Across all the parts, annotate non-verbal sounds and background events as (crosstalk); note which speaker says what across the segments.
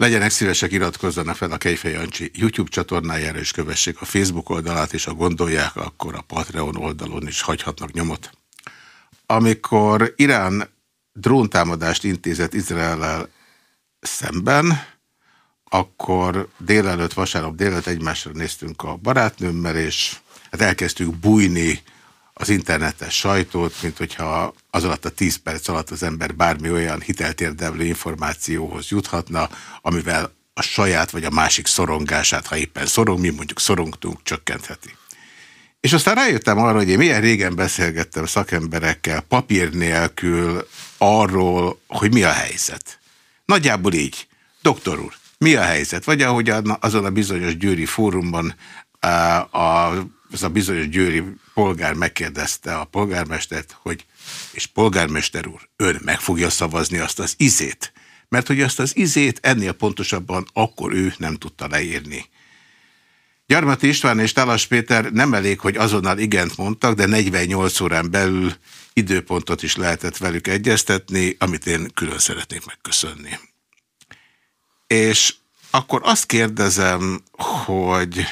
Speaker 1: Legyenek szívesek, iratkozzanak fel a Kejfej Jancsi YouTube csatornájára, és kövessék a Facebook oldalát, és ha gondolják, akkor a Patreon oldalon is hagyhatnak nyomot. Amikor Irán dróntámadást intézett Izraellel szemben, akkor délelőtt, vasárnap délelőtt egymásra néztünk a barátnőmmel, és hát elkezdtük bújni az internetes sajtót, mint hogyha az alatt a 10 perc alatt az ember bármi olyan hiteltérdemlő információhoz juthatna, amivel a saját vagy a másik szorongását, ha éppen szorong, mi mondjuk szorongtunk, csökkentheti. És aztán rájöttem arra, hogy én milyen régen beszélgettem szakemberekkel papír nélkül arról, hogy mi a helyzet. Nagyjából így. Doktor úr, mi a helyzet? Vagy ahogy azon a bizonyos győri fórumban az a bizonyos győri polgár megkérdezte a polgármestert, hogy és polgármester úr, ön meg fogja szavazni azt az izét? Mert hogy azt az izét ennél pontosabban akkor ő nem tudta leírni. Gyarmati István és Talas Péter nem elég, hogy azonnal igent mondtak, de 48 órán belül időpontot is lehetett velük egyeztetni, amit én külön szeretnék megköszönni. És akkor azt kérdezem, hogy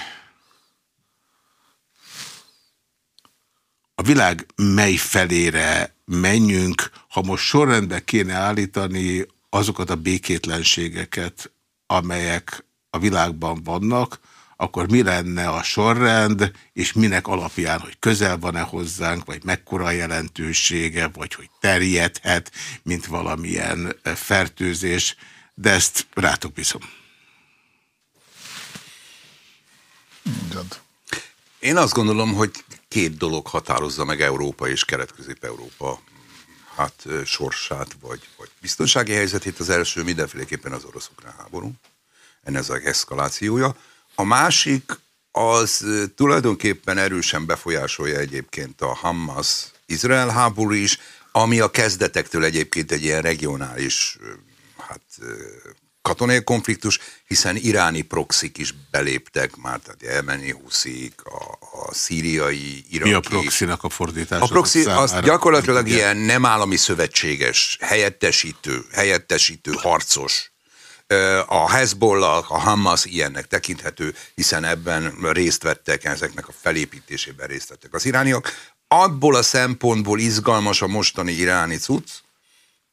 Speaker 1: a világ mely felére menjünk, ha most sorrendbe kéne állítani azokat a békétlenségeket, amelyek a világban vannak, akkor mi lenne a sorrend, és minek alapján, hogy közel van-e hozzánk, vagy mekkora jelentősége, vagy hogy terjedhet, mint valamilyen fertőzés, de ezt rátok bízom.
Speaker 2: Én azt gondolom, hogy két dolog határozza meg Európa és Kelet-Közép-Európa hát sorsát, vagy, vagy biztonsági helyzetét. Az első mindenféleképpen az orosz-ukrán háború, ennek az eszkalációja. A másik az tulajdonképpen erősen befolyásolja egyébként a Hamas-Izrael háború is, ami a kezdetektől egyébként egy ilyen regionális hát, katonai konfliktus, hiszen iráni proxik is beléptek már, tehát elmeni húszik, a, a szíriai, iraki...
Speaker 1: Mi a proxinak a fordítása?
Speaker 2: A proxy az gyakorlatilag ilyen nem állami szövetséges, helyettesítő, helyettesítő harcos a Hezbollah, a Hamas ilyennek tekinthető, hiszen ebben részt vettek, ezeknek a felépítésében részt vettek az irániak. Abból a szempontból izgalmas a mostani iráni cucc,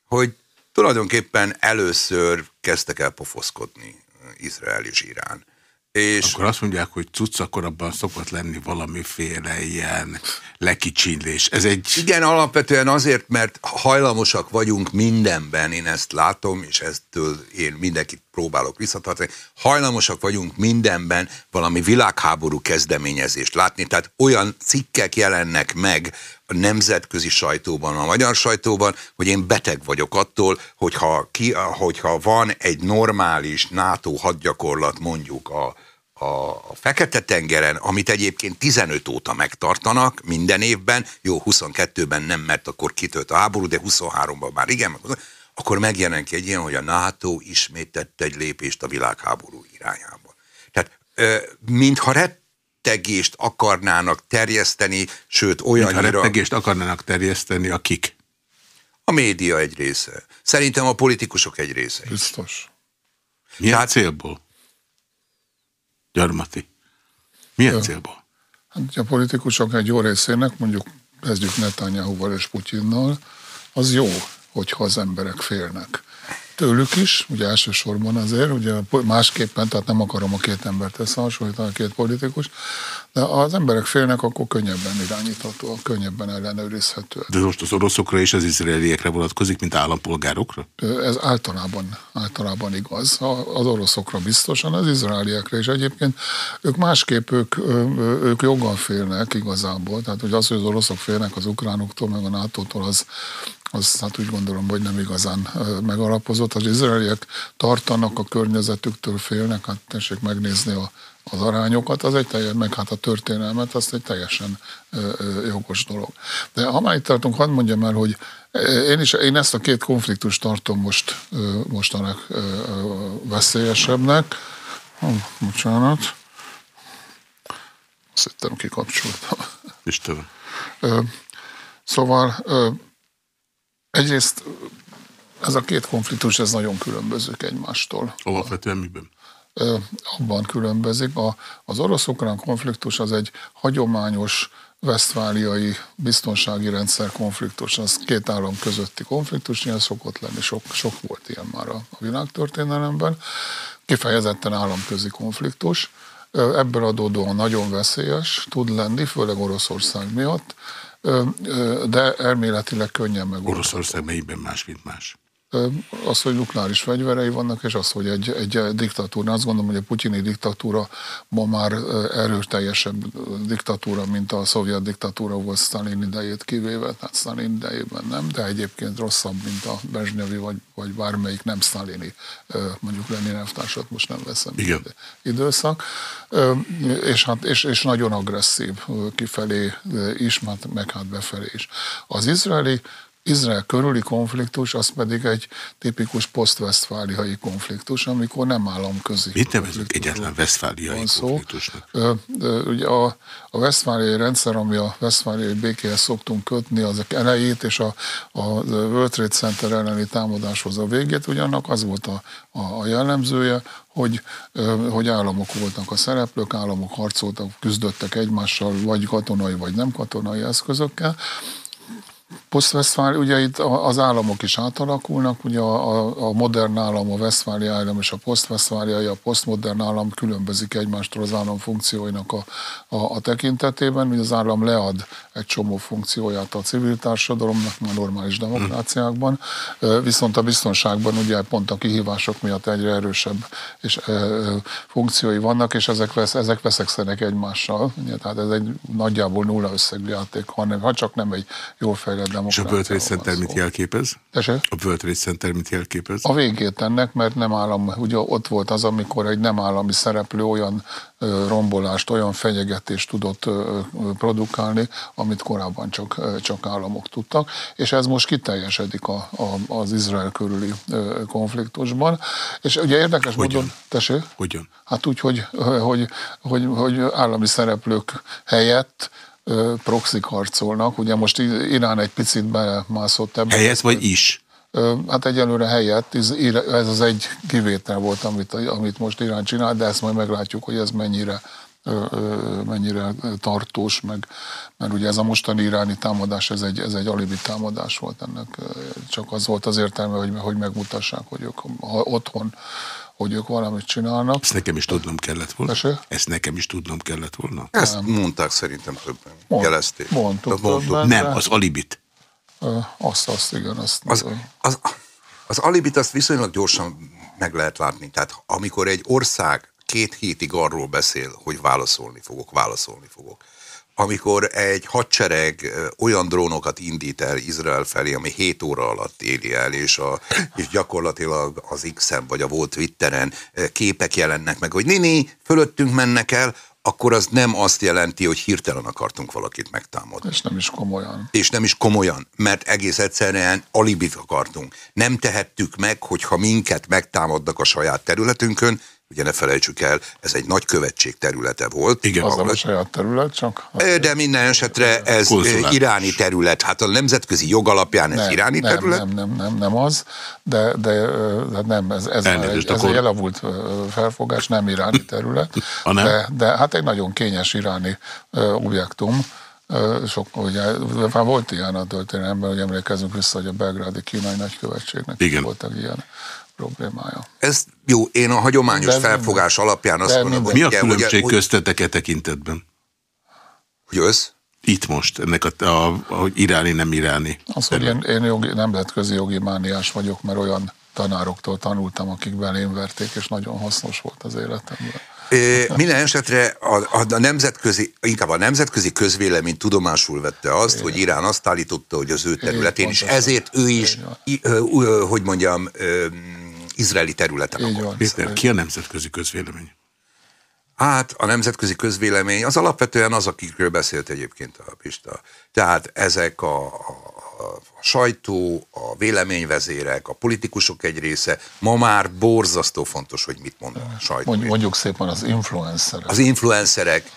Speaker 2: hogy tulajdonképpen először kezdtek el pofoszkodni Izrael és Irán.
Speaker 1: És akkor azt mondják, hogy cucc, akkor abban szokott lenni valamiféle ilyen lekicsinlés. Ez egy...
Speaker 2: Igen, alapvetően azért, mert hajlamosak vagyunk mindenben, én ezt látom, és eztől én mindenkit próbálok visszatartani, hajlamosak vagyunk mindenben valami világháború kezdeményezést látni, tehát olyan cikkek jelennek meg a nemzetközi sajtóban, a magyar sajtóban, hogy én beteg vagyok attól, hogyha, ki, hogyha van egy normális NATO hadgyakorlat mondjuk a a, Fekete-tengeren, amit egyébként 15 óta megtartanak minden évben, jó, 22-ben nem, mert akkor kitölt a háború, de 23-ban már igen, akkor megjelenik egy ilyen, hogy a NATO ismét tett egy lépést a világháború irányába. Tehát mintha rettegést akarnának terjeszteni, sőt olyannyira...
Speaker 1: Mintha rettegést akarnának terjeszteni a kik?
Speaker 2: A média egy része. Szerintem a politikusok egy része.
Speaker 3: Biztos.
Speaker 1: Milyen Tehát, célból? Gyarmati. Milyen célból?
Speaker 3: Hát a politikusok egy jó részének, mondjuk kezdjük Netanyahu-val és Putyinnal, az jó, hogyha az emberek félnek tőlük is, ugye elsősorban azért, ugye másképpen, tehát nem akarom a két embert összehasonlítani, a két politikus, de az emberek félnek, akkor könnyebben irányítható, könnyebben ellenőrizhető.
Speaker 1: De most az oroszokra és az izraeliekre vonatkozik, mint állampolgárokra?
Speaker 3: Ez általában, általában igaz. Az oroszokra biztosan, az izraeliekre is egyébként. Ők másképp, ők, ők joggal félnek igazából. Tehát hogy az, hogy az oroszok félnek az ukránoktól, meg a NATO-tól, az, az hát úgy gondolom, hogy nem igazán megalapozott. Az izraeliek tartanak a környezetüktől, félnek, hát tessék megnézni a, az arányokat, az egy teljesen, meg hát a történelmet, az egy teljesen jogos dolog. De ha már itt tartunk, hadd mondjam el, hogy én is én ezt a két konfliktust tartom most mostanak veszélyesebbnek. Oh, bocsánat. Azt hittem, kikapcsoltam.
Speaker 1: Istenem.
Speaker 3: Szóval Egyrészt Ez a két konfliktus, ez nagyon különbözik egymástól.
Speaker 1: Alapvetően miben?
Speaker 3: abban különbözik. A, az orosz-ukrán konfliktus az egy hagyományos vesztfáliai biztonsági rendszer konfliktus, az két állam közötti konfliktus, ilyen szokott lenni, sok, sok volt ilyen már a, a világtörténelemben. Kifejezetten államközi konfliktus, ebből adódóan nagyon veszélyes tud lenni, főleg Oroszország miatt, de elméletileg könnyen meg.
Speaker 1: Oroszország melyikben más, mint más?
Speaker 3: Az, hogy nukleáris fegyverei vannak, és az, hogy egy, egy diktatúra, azt gondolom, hogy a putyini diktatúra ma már erőteljesebb diktatúra, mint a szovjet diktatúra volt Stalin idejét kivéve, tehát Stalin idejében nem, de egyébként rosszabb, mint a Bezsnyevi, vagy, vagy bármelyik nem Stalini, mondjuk Lenin elvtársat most nem veszem
Speaker 1: Igen.
Speaker 3: időszak, és, hát, és, és nagyon agresszív kifelé is, meg hát befelé is. Az izraeli Izrael körüli konfliktus az pedig egy tipikus posztvesztfáliai konfliktus, amikor nem államközi.
Speaker 1: Mit nevezünk egyetlen vesztfáliai konfliktusnak?
Speaker 3: Ugye a, a vesztfáliai rendszer, ami a vesztfáliai békéhez szoktunk kötni, az elejét és a, a World Trade Center elleni támadáshoz a végét, ugyanak az volt a, a, a jellemzője, hogy, hogy államok voltak a szereplők, államok harcoltak, küzdöttek egymással, vagy katonai, vagy nem katonai eszközökkel, Posztveszfál, ugye itt az államok is átalakulnak, ugye a, a modern állam, a Westfáli állam és a posztveszfáliai, a posztmodern állam különbözik egymástól az állam funkcióinak a, a, a tekintetében, hogy az állam lead egy csomó funkcióját a civil társadalomnak, a normális demokráciákban, viszont a biztonságban ugye pont a kihívások miatt egyre erősebb és e, funkciói vannak, és ezek, vesz, ezek veszekszenek egymással, ugye, tehát ez egy nagyjából nulla összegű játék, hanem ha csak nem egy jól fejlett
Speaker 1: és a World Trade Center mit jelképez?
Speaker 3: Tese?
Speaker 1: A World Trade Center mit jelképez?
Speaker 3: A végét ennek, mert nem állam, ugye ott volt az, amikor egy nem állami szereplő olyan rombolást, olyan fenyegetést tudott produkálni, amit korábban csak, csak államok tudtak, és ez most kiteljesedik a, a, az Izrael körüli konfliktusban. És ugye érdekes
Speaker 1: Hogyan?
Speaker 3: módon... Tessék?
Speaker 1: Hogyan?
Speaker 3: Hát úgy, hogy, hogy, hogy, hogy állami szereplők helyett proxik harcolnak. Ugye most Irán egy picit belemászott ebbe.
Speaker 1: Helyett vagy is?
Speaker 3: Hát egyelőre helyett, ez az egy kivétel volt, amit, amit most Irán csinál, de ezt majd meglátjuk, hogy ez mennyire mennyire tartós, meg, mert ugye ez a mostani iráni támadás, ez egy, ez egy alibi támadás volt ennek, csak az volt az értelme, hogy, hogy megmutassák, hogy ők otthon hogy ők valamit csinálnak.
Speaker 1: Ezt nekem is tudnom kellett volna.
Speaker 3: Tessék?
Speaker 1: Ezt nekem is tudnom kellett volna.
Speaker 2: Ezt nem. mondták szerintem többen. Mond, Jelezték.
Speaker 3: Mondtuk
Speaker 2: mondtuk.
Speaker 1: Nem, az alibit.
Speaker 3: Azt, azt, igen. Azt,
Speaker 2: az, az, az alibit azt viszonylag gyorsan meg lehet látni. Tehát amikor egy ország két hétig arról beszél, hogy válaszolni fogok, válaszolni fogok, amikor egy hadsereg olyan drónokat indít el Izrael felé, ami 7 óra alatt éri el, és, a, és gyakorlatilag az X-en vagy a volt Twitteren képek jelennek meg, hogy nini, fölöttünk mennek el, akkor az nem azt jelenti, hogy hirtelen akartunk valakit megtámadni.
Speaker 3: És nem is komolyan.
Speaker 2: És nem is komolyan, mert egész egyszerűen alibit akartunk. Nem tehettük meg, hogyha minket megtámadnak a saját területünkön, Ugye ne felejtsük el, ez egy nagy követség területe volt.
Speaker 3: Igen, az a saját terület csak.
Speaker 2: De minden esetre ez Konzulátus. iráni terület. Hát a nemzetközi jog alapján ez nem, iráni
Speaker 3: nem,
Speaker 2: terület?
Speaker 3: Nem, nem, nem, nem az, de, de, de nem, ez, ez, egy, ez egy elavult felfogás, nem iráni terület. (laughs) de, de hát egy nagyon kényes iráni objektum. Sok, ugye, már volt ilyen a történelemben, hogy emlékezünk vissza, hogy a belgrádi kínai nagykövetségnek
Speaker 1: Igen.
Speaker 3: voltak ilyen problémája.
Speaker 2: Ez jó, én a hagyományos de felfogás minden. alapján azt mondom,
Speaker 1: hogy... Mi a különbség ugye, köztetek e tekintetben?
Speaker 2: Hogy az?
Speaker 1: Itt most, ennek a, a, a hogy iráni, nem iráni.
Speaker 3: Az, hogy én, én jogi, nemzetközi jogi mániás vagyok, mert olyan tanároktól tanultam, akik belém verték, és nagyon hasznos volt az életemben.
Speaker 2: Minden esetre a, a, a nemzetközi, inkább a nemzetközi közvélemény tudomásul vette azt, Igen. hogy Irán azt állította, hogy az ő területén, és ezért ő is, hogy mondjam, izraeli területen
Speaker 3: Így van.
Speaker 1: Péter, ki a nemzetközi közvélemény?
Speaker 2: Hát a nemzetközi közvélemény az alapvetően az, akikről beszélt egyébként a Pista. Tehát ezek a, a a sajtó, a véleményvezérek, a politikusok egy része, ma már borzasztó fontos, hogy mit mond a sajtó.
Speaker 3: Mondjuk szépen az influencerek.
Speaker 2: Az influencerek,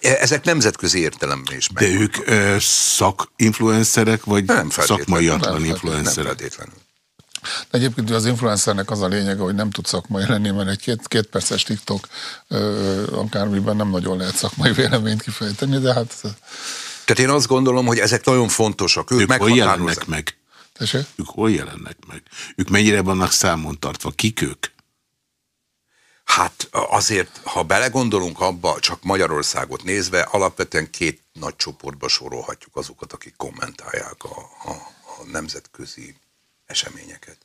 Speaker 2: e, ezek nemzetközi értelemben is
Speaker 1: meg. De ők ö, szakinfluencerek, vagy nem szakmaiatlan influencerek?
Speaker 2: Nem feltétlenül.
Speaker 3: De egyébként az influencernek az a lényege, hogy nem tud szakmai lenni, mert egy két, két perces TikTok akármiben nem nagyon lehet szakmai véleményt kifejteni, de hát...
Speaker 2: Tehát én azt gondolom, hogy ezek nagyon fontosak. Ők,
Speaker 1: ők hol jelennek meg?
Speaker 3: Tessék?
Speaker 1: Ők hol jelennek meg? Ők mennyire vannak számon tartva? Kik ők?
Speaker 2: Hát azért, ha belegondolunk abba, csak Magyarországot nézve, alapvetően két nagy csoportba sorolhatjuk azokat, akik kommentálják a, a, a nemzetközi eseményeket.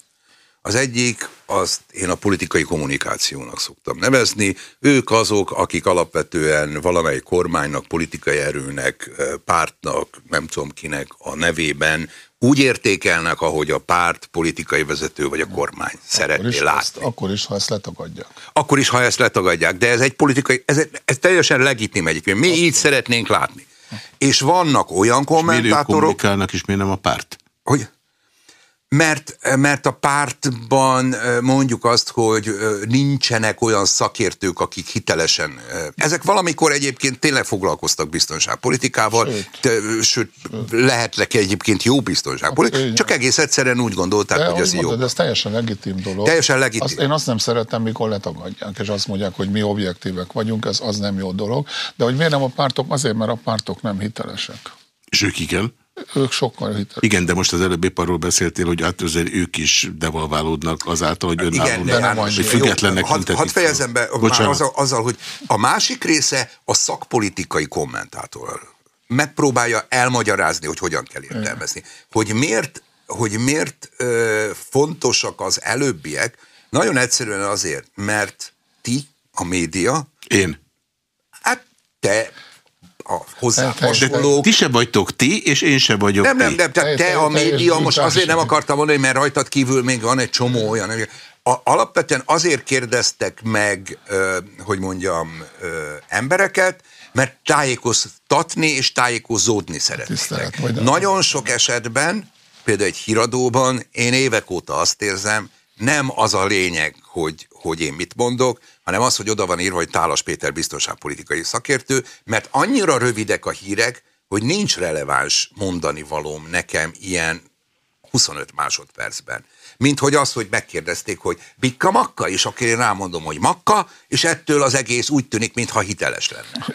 Speaker 2: Az egyik, azt én a politikai kommunikációnak szoktam nevezni. Ők azok, akik alapvetően valamely kormánynak, politikai erőnek, pártnak, nem tudom kinek a nevében úgy értékelnek, ahogy a párt, politikai vezető vagy a kormány akkor szeretné is, látni. Ezt,
Speaker 3: akkor is, ha ezt letagadják.
Speaker 2: Akkor is, ha ezt letagadják, de ez egy politikai, ez, ez teljesen legitim egyébként. Mi azt így szeretnénk látni. És vannak olyan kommentátorok...
Speaker 1: És miért és miért nem a párt?
Speaker 2: Hogy? Mert, mert a pártban mondjuk azt, hogy nincsenek olyan szakértők, akik hitelesen... Ezek valamikor egyébként tényleg foglalkoztak biztonságpolitikával, sőt, sőt lehetnek egyébként jó biztonságpolitikával, csak egész egyszerűen úgy gondolták,
Speaker 3: de,
Speaker 2: hogy ez jó.
Speaker 3: De ez teljesen legitim dolog.
Speaker 2: Teljesen legitim.
Speaker 3: Azt, én azt nem szeretem, mikor letagadják, és azt mondják, hogy mi objektívek vagyunk, ez az nem jó dolog. De hogy miért nem a pártok? Azért, mert a pártok nem hitelesek.
Speaker 1: És ők igen?
Speaker 3: Ők sokkal hitelesek.
Speaker 1: Igen, de most az előbb épp arról beszéltél, hogy átőzően ők is devalválódnak azáltal, hogy önállónak, hogy függetlennek
Speaker 2: Hadd had fejezem be azzal, azzal, hogy a másik része a szakpolitikai kommentátor. Megpróbálja elmagyarázni, hogy hogyan kell értelmezni. Hogy miért, hogy miért ö, fontosak az előbbiek, nagyon egyszerűen azért, mert ti, a média...
Speaker 1: Én.
Speaker 2: Hát te a hozzá hasonlók.
Speaker 1: Ti se vagytok ti, és én se vagyok
Speaker 2: Nem, nem, nem, te, te a média, most azért nem akartam mondani, mert rajtad kívül még van egy csomó olyan. A, alapvetően azért kérdeztek meg, hogy mondjam, embereket, mert tájékoztatni és tájékozódni szeretnének. Nagyon sok esetben, például egy híradóban, én évek óta azt érzem, nem az a lényeg, hogy, hogy én mit mondok, hanem az, hogy oda van írva, hogy Tálas Péter biztonságpolitikai szakértő, mert annyira rövidek a hírek, hogy nincs releváns mondani valóm nekem ilyen 25 másodpercben. Mint hogy az, hogy megkérdezték, hogy bikka makka, és akkor én rámondom, hogy makka, és ettől az egész úgy tűnik, mintha hiteles lenne.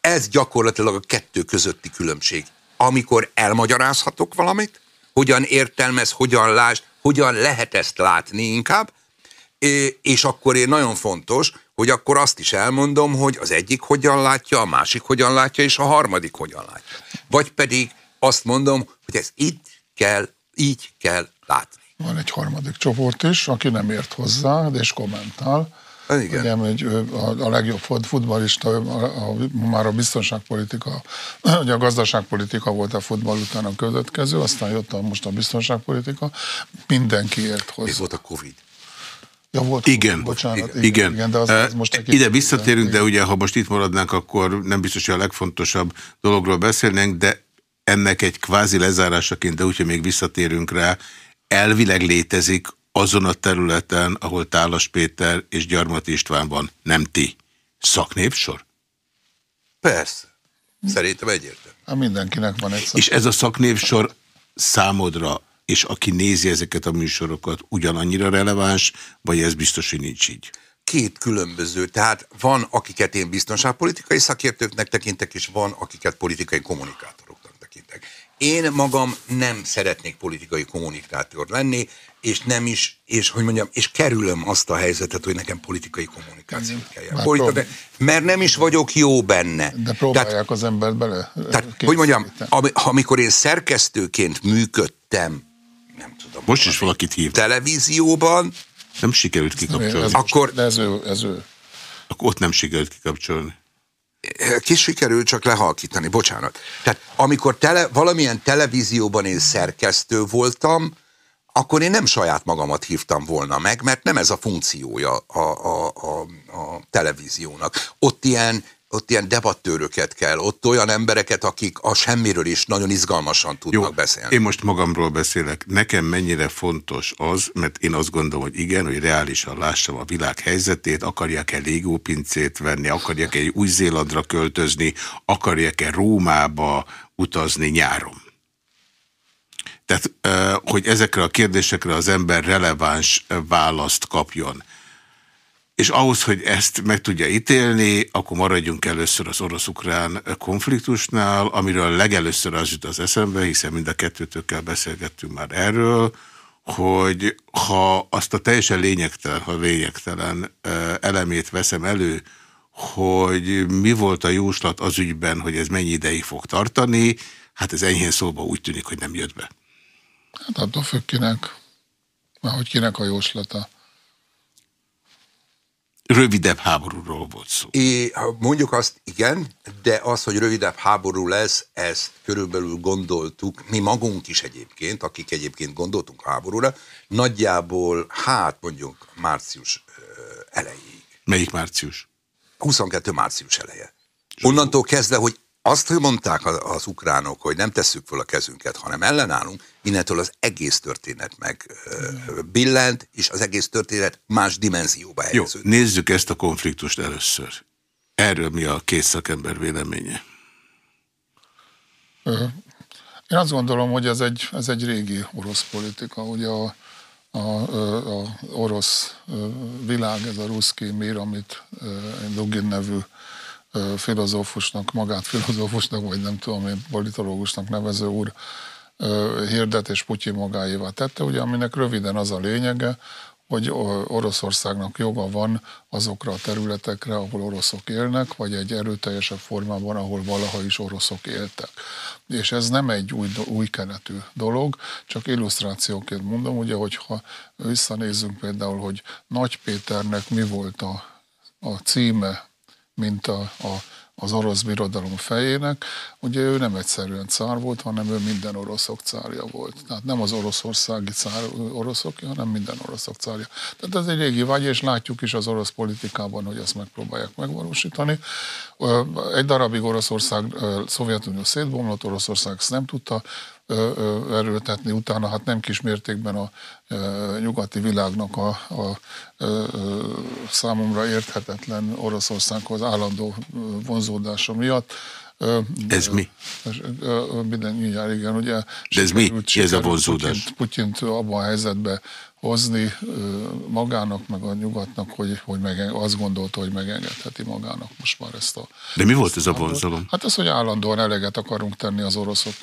Speaker 2: Ez gyakorlatilag a kettő közötti különbség. Amikor elmagyarázhatok valamit, hogyan értelmez, hogyan lásd, hogyan lehet ezt látni inkább, és akkor én nagyon fontos, hogy akkor azt is elmondom, hogy az egyik hogyan látja, a másik hogyan látja, és a harmadik hogyan látja. Vagy pedig azt mondom, hogy ez így kell, így kell látni.
Speaker 3: Van egy harmadik csoport is, aki nem ért hozzá, és kommentál. Igen. Ugye, hogy a, a legjobb futballista, a, a, már a biztonságpolitika, (clears throat) ugye a gazdaságpolitika volt a futball után a következő, aztán jött a, most a biztonságpolitika, mindenki ért hozzá.
Speaker 2: Ez volt a Covid.
Speaker 3: Ja, volt,
Speaker 1: igen,
Speaker 3: bocsánat,
Speaker 1: igen, igen. igen
Speaker 3: de az, az most
Speaker 1: Ide visszatérünk, de ugye, ha most itt maradnánk, akkor nem biztos, hogy a legfontosabb dologról beszélnénk, de ennek egy kvázi lezárásaként, de úgyhogy még visszatérünk rá, elvileg létezik azon a területen, ahol Tálas Péter és Gyarmati István van, nem ti. Szaknépsor?
Speaker 2: Persze. Szerintem egyértelmű.
Speaker 3: Hát mindenkinek van egy szaknépsor.
Speaker 1: És ez a szaknépsor számodra és aki nézi ezeket a műsorokat, ugyanannyira releváns, vagy ez biztos, hogy nincs így?
Speaker 2: Két különböző. Tehát van, akiket én biztonságpolitikai szakértőknek tekintek, és van, akiket politikai kommunikátoroknak tekintek. Én magam nem szeretnék politikai kommunikátor lenni, és nem is, és hogy mondjam, és kerülöm azt a helyzetet, hogy nekem politikai kommunikációt kell. Politika, mert nem is vagyok jó benne.
Speaker 3: De próbálják tehát, az embert bele.
Speaker 2: Tehát, hogy mondjam, amikor én szerkesztőként működtem.
Speaker 1: Most is valakit hív.
Speaker 2: Televízióban.
Speaker 1: Nem sikerült kikapcsolni. Ez
Speaker 2: akkor,
Speaker 3: de ez ő, ez ő.
Speaker 1: Akkor ott nem sikerült kikapcsolni.
Speaker 2: Kis sikerült csak lehalkítani, bocsánat. Tehát amikor tele, valamilyen televízióban én szerkesztő voltam, akkor én nem saját magamat hívtam volna meg, mert nem ez a funkciója a, a, a, a televíziónak. Ott ilyen ott ilyen debattőröket kell, ott olyan embereket, akik a semmiről is nagyon izgalmasan tudnak Jó, beszélni.
Speaker 1: Én most magamról beszélek. Nekem mennyire fontos az, mert én azt gondolom, hogy igen, hogy reálisan lássam a világ helyzetét, akarják-e légópincét venni, akarják-e Új-Zélandra költözni, akarják-e Rómába utazni nyáron. Tehát, hogy ezekre a kérdésekre az ember releváns választ kapjon. És ahhoz, hogy ezt meg tudja ítélni, akkor maradjunk először az orosz-ukrán konfliktusnál, amiről legelőször az jut az eszembe, hiszen mind a kettőtökkel beszélgettünk már erről, hogy ha azt a teljesen lényegtelen, ha lényegtelen elemét veszem elő, hogy mi volt a jóslat az ügyben, hogy ez mennyi ideig fog tartani, hát ez enyhén szóba úgy tűnik, hogy nem jött be.
Speaker 3: Hát attól függ kinek, hogy kinek a jóslata
Speaker 1: rövidebb háborúról volt szó.
Speaker 2: É, mondjuk azt, igen, de az, hogy rövidebb háború lesz, ezt körülbelül gondoltuk, mi magunk is egyébként, akik egyébként gondoltunk háborúra, nagyjából, hát mondjuk március elejéig.
Speaker 1: Melyik március?
Speaker 2: 22 március eleje. Onnantól kezdve, hogy azt, hogy mondták az ukránok, hogy nem tesszük fel a kezünket, hanem ellenállunk, innentől az egész történet meg billent, és az egész történet más dimenzióba helyeződik.
Speaker 1: Jó, nézzük ezt a konfliktust először. Erről mi a két szakember véleménye?
Speaker 3: Én azt gondolom, hogy ez egy, ez egy régi orosz politika. Ugye a, a, a, a orosz világ, ez a ruszki mir, amit Dugin nevű filozófusnak, magát filozófusnak, vagy nem tudom én, politológusnak nevező úr hirdet és Putyin magáévá tette, ugye aminek röviden az a lényege, hogy Oroszországnak joga van azokra a területekre, ahol oroszok élnek, vagy egy erőteljesebb formában, ahol valaha is oroszok éltek. És ez nem egy új, új keretű dolog, csak illusztrációként mondom, ugye, hogyha visszanézzünk például, hogy Nagy Péternek mi volt a, a címe mint a, a, az orosz birodalom fejének. Ugye ő nem egyszerűen cár volt, hanem ő minden oroszok cárja volt. Tehát nem az oroszországi cár oroszok, hanem minden oroszok cárja. Tehát ez egy régi vágy, és látjuk is az orosz politikában, hogy ezt megpróbálják megvalósítani. Egy darabig Oroszország, Szovjetunió szétbomlott, Oroszország ezt nem tudta erőltetni, utána hát nem kis mértékben a nyugati világnak a, a, számomra érthetetlen Oroszországhoz állandó vonzódása miatt.
Speaker 1: Ez mi?
Speaker 3: Minden, igen, ugye.
Speaker 1: De ez mi? Ez a vonzódás?
Speaker 3: Putyint, Putyint abban a helyzetbe hozni magának, meg a nyugatnak, hogy, hogy meg, azt gondolta, hogy megengedheti magának most már ezt a...
Speaker 1: De mi volt ez a vonzalom?
Speaker 3: Hát az, hogy állandóan eleget akarunk tenni az oroszok,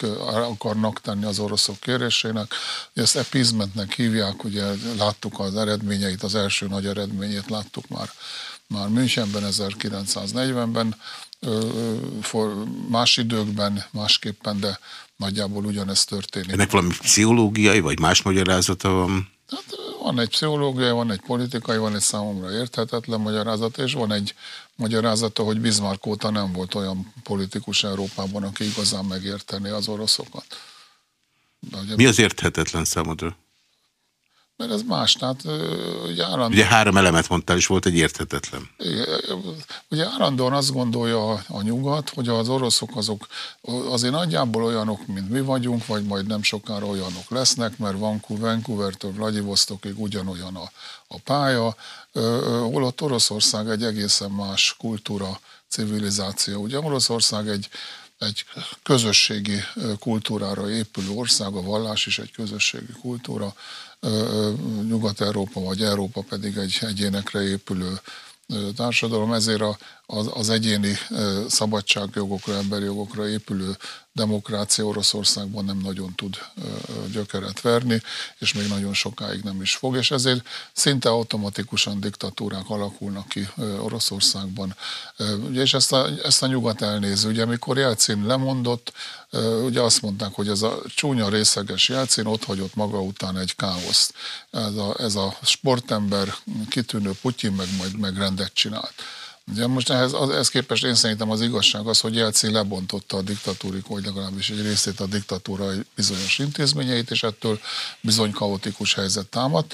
Speaker 3: akarnak tenni az oroszok kérésének. Ezt epizmentnek hívják, ugye láttuk az eredményeit, az első nagy eredményét láttuk már, már Münchenben 1940-ben, más időkben, másképpen, de nagyjából ugyanezt történik.
Speaker 1: Ennek valami pszichológiai vagy más magyarázata van?
Speaker 3: Hát van egy pszichológiai, van egy politikai, van egy számomra érthetetlen magyarázat, és van egy magyarázata, hogy Bismarck óta nem volt olyan politikus Európában, aki igazán megértené az oroszokat.
Speaker 1: ugye, Mi az érthetetlen számodra?
Speaker 3: Mert ez más. Tehát, ugye, állandóan,
Speaker 1: ugye három elemet mondtál, és volt egy érthetetlen.
Speaker 3: Ugye állandóan azt gondolja a, a nyugat, hogy az oroszok azok azért nagyjából olyanok, mint mi vagyunk, vagy majd nem sokára olyanok lesznek, mert Vancouver-től Vladivostokig ugyanolyan a, a pálya, holott Oroszország egy egészen más kultúra, civilizáció. Ugye Oroszország egy egy közösségi kultúrára épülő ország, a vallás is egy közösségi kultúra, Nyugat-Európa vagy Európa pedig egy egyénekre épülő társadalom, ezért az, az egyéni szabadságjogokra, emberi jogokra épülő demokrácia Oroszországban nem nagyon tud gyökeret verni, és még nagyon sokáig nem is fog, és ezért szinte automatikusan diktatúrák alakulnak ki Oroszországban. És ezt a, ezt a nyugat elnéző, ugye amikor Jelcin lemondott, ugye azt mondták, hogy ez a csúnya részeges Jelcin ott hagyott maga után egy káoszt. Ez a, ez a sportember, kitűnő Putyin meg majd megrendet csinált. Ugye most ehhez, az, ehhez képest én szerintem az igazság az, hogy Jelcin lebontotta a diktatúrik, vagy legalábbis egy részét a diktatúra bizonyos intézményeit, és ettől bizony kaotikus helyzet támadt,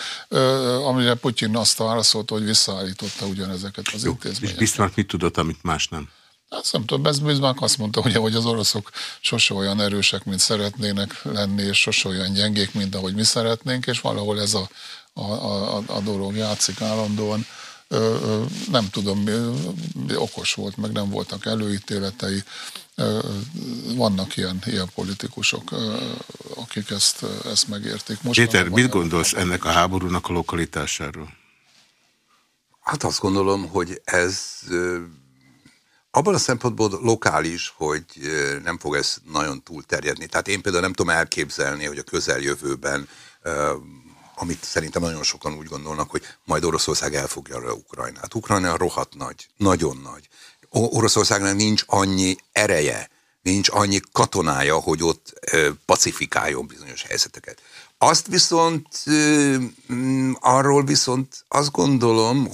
Speaker 3: amire Putyin azt válaszolta, hogy visszaállította ugyanezeket az Jó, intézményeket.
Speaker 1: És Bismarck mit tudott, amit más nem?
Speaker 3: Azt nem tudom, ez Bismarck azt mondta, ugye, hogy az oroszok sose olyan erősek, mint szeretnének lenni, és sose olyan gyengék, mint ahogy mi szeretnénk, és valahol ez a, a, a, a dolog játszik állandóan nem tudom, okos volt, meg nem voltak előítéletei. Vannak ilyen, ilyen politikusok, akik ezt, ezt megértik. Most
Speaker 1: Péter, mit gondolsz ennek a háborúnak a lokalitásáról?
Speaker 2: Hát azt gondolom, hogy ez abban a szempontból lokális, hogy nem fog ez nagyon túlterjedni. Tehát én például nem tudom elképzelni, hogy a közeljövőben amit szerintem nagyon sokan úgy gondolnak, hogy majd Oroszország elfogja Ukrajnát. Ukrajna rohadt nagy, nagyon nagy. Oroszországnak nincs annyi ereje, nincs annyi katonája, hogy ott pacifikáljon bizonyos helyzeteket. Azt viszont, arról viszont azt gondolom,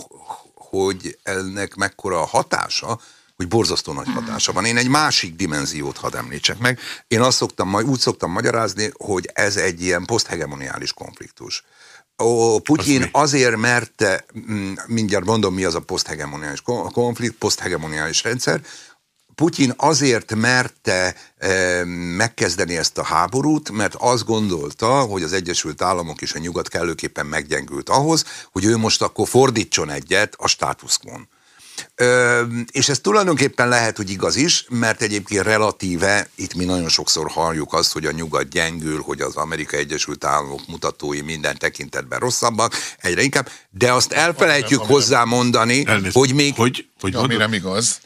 Speaker 2: hogy ennek mekkora a hatása, hogy borzasztó nagy hatása van. Én egy másik dimenziót hadd említsek meg. Én azt szoktam, úgy szoktam magyarázni, hogy ez egy ilyen poszthegemoniális konfliktus. Ó, Putyin az azért merte, mm, mindjárt mondom, mi az a poszthegemoniális konflikt, poszthegemoniális rendszer, Putyin azért merte e, megkezdeni ezt a háborút, mert azt gondolta, hogy az Egyesült Államok és a nyugat kellőképpen meggyengült ahhoz, hogy ő most akkor fordítson egyet a státuszkon. Ö, és ez tulajdonképpen lehet, hogy igaz is, mert egyébként relatíve, itt mi nagyon sokszor halljuk azt, hogy a nyugat gyengül, hogy az Amerikai Egyesült Államok mutatói minden tekintetben rosszabbak, egyre inkább, de azt elfelejtjük amire, hozzá mondani,
Speaker 1: elnézést,
Speaker 2: hogy még...
Speaker 1: Hogy, hogy
Speaker 3: ami nem igaz.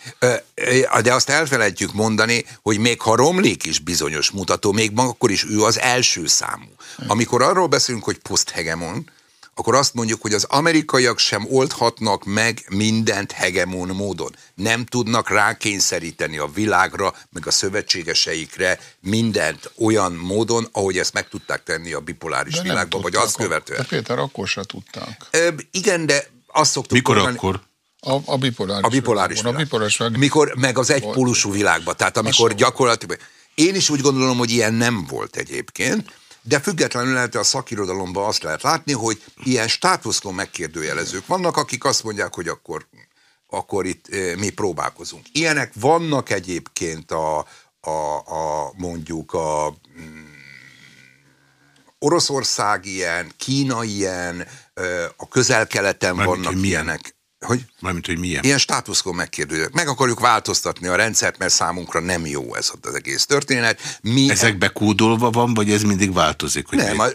Speaker 2: De azt elfelejtjük mondani, hogy még ha romlik is bizonyos mutató, még akkor is ő az első számú. Amikor arról beszélünk, hogy poszthegemon, akkor azt mondjuk, hogy az amerikaiak sem oldhatnak meg mindent hegemon módon. Nem tudnak rákényszeríteni a világra, meg a szövetségeseikre mindent olyan módon, ahogy ezt meg tudták tenni a bipoláris de világban, vagy azt követően.
Speaker 3: De Péter, akkor se tudták.
Speaker 2: E, igen, de azt szoktuk
Speaker 1: Mikor mondani, akkor?
Speaker 3: A, a bipoláris,
Speaker 2: a bipoláris világ. A bipoláris világ. Mikor, meg az egypólusú világban. Tehát amikor gyakorlatilag... Én is úgy gondolom, hogy ilyen nem volt egyébként, de függetlenül lehet a szakirodalomban azt lehet látni, hogy ilyen státuszkon megkérdőjelezők vannak, akik azt mondják, hogy akkor, akkor itt eh, mi próbálkozunk. Ilyenek vannak egyébként a, a, a mondjuk a mm, Oroszország ilyen, Kína ilyen, eh, a közel-keleten vannak ilyenek.
Speaker 1: Hogy? Mármint, hogy milyen?
Speaker 2: Ilyen státuszkon megkérdőjük. Meg akarjuk változtatni a rendszert, mert számunkra nem jó ez az egész történet.
Speaker 1: Mi Ezekbe kódolva van, vagy ez mindig változik?
Speaker 2: Hogy nem, a,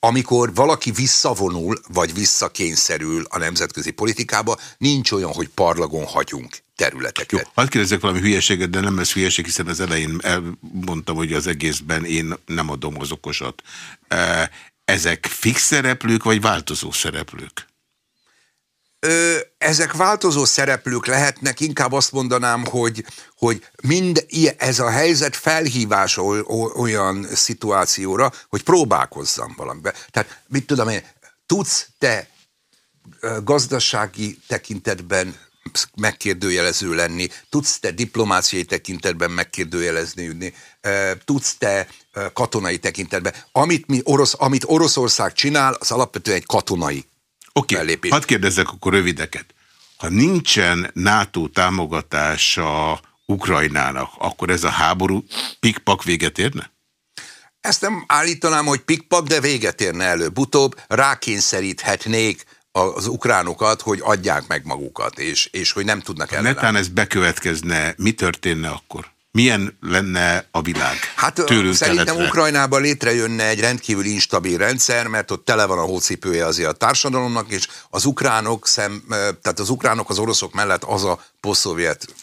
Speaker 2: amikor valaki visszavonul, vagy visszakényszerül a nemzetközi politikába, nincs olyan, hogy parlagon hagyunk területeket. Jó,
Speaker 1: hadd kérdezzek valami hülyeséget, de nem ez hülyeség, hiszen az elején elmondtam, hogy az egészben én nem adom az okosat. Ezek fix szereplők, vagy változó szereplők?
Speaker 2: Ö, ezek változó szereplők lehetnek, inkább azt mondanám, hogy, hogy mind ez a helyzet felhívás olyan szituációra, hogy próbálkozzam valamiben. Tehát mit tudom én, tudsz te gazdasági tekintetben megkérdőjelező lenni, tudsz te diplomáciai tekintetben megkérdőjelezni, tudsz te katonai tekintetben. Amit, mi orosz, amit Oroszország csinál, az alapvetően egy katonai
Speaker 1: Oké, okay. hadd kérdezzek akkor rövideket. Ha nincsen NATO támogatása Ukrajnának, akkor ez a háború pikpak véget érne?
Speaker 2: Ezt nem állítanám, hogy pikpak, de véget érne előbb-utóbb. Rákényszeríthetnék az ukránokat, hogy adják meg magukat, és, és hogy nem tudnak ellenállni.
Speaker 1: Netán ez bekövetkezne, mi történne akkor? Milyen lenne a világ?
Speaker 2: Hát tőlünk szerintem keletre? Ukrajnában létrejönne egy rendkívül instabil rendszer, mert ott tele van a hócipője azért a társadalomnak, és az ukránok, szem, tehát az ukránok az oroszok mellett az a posztszovjet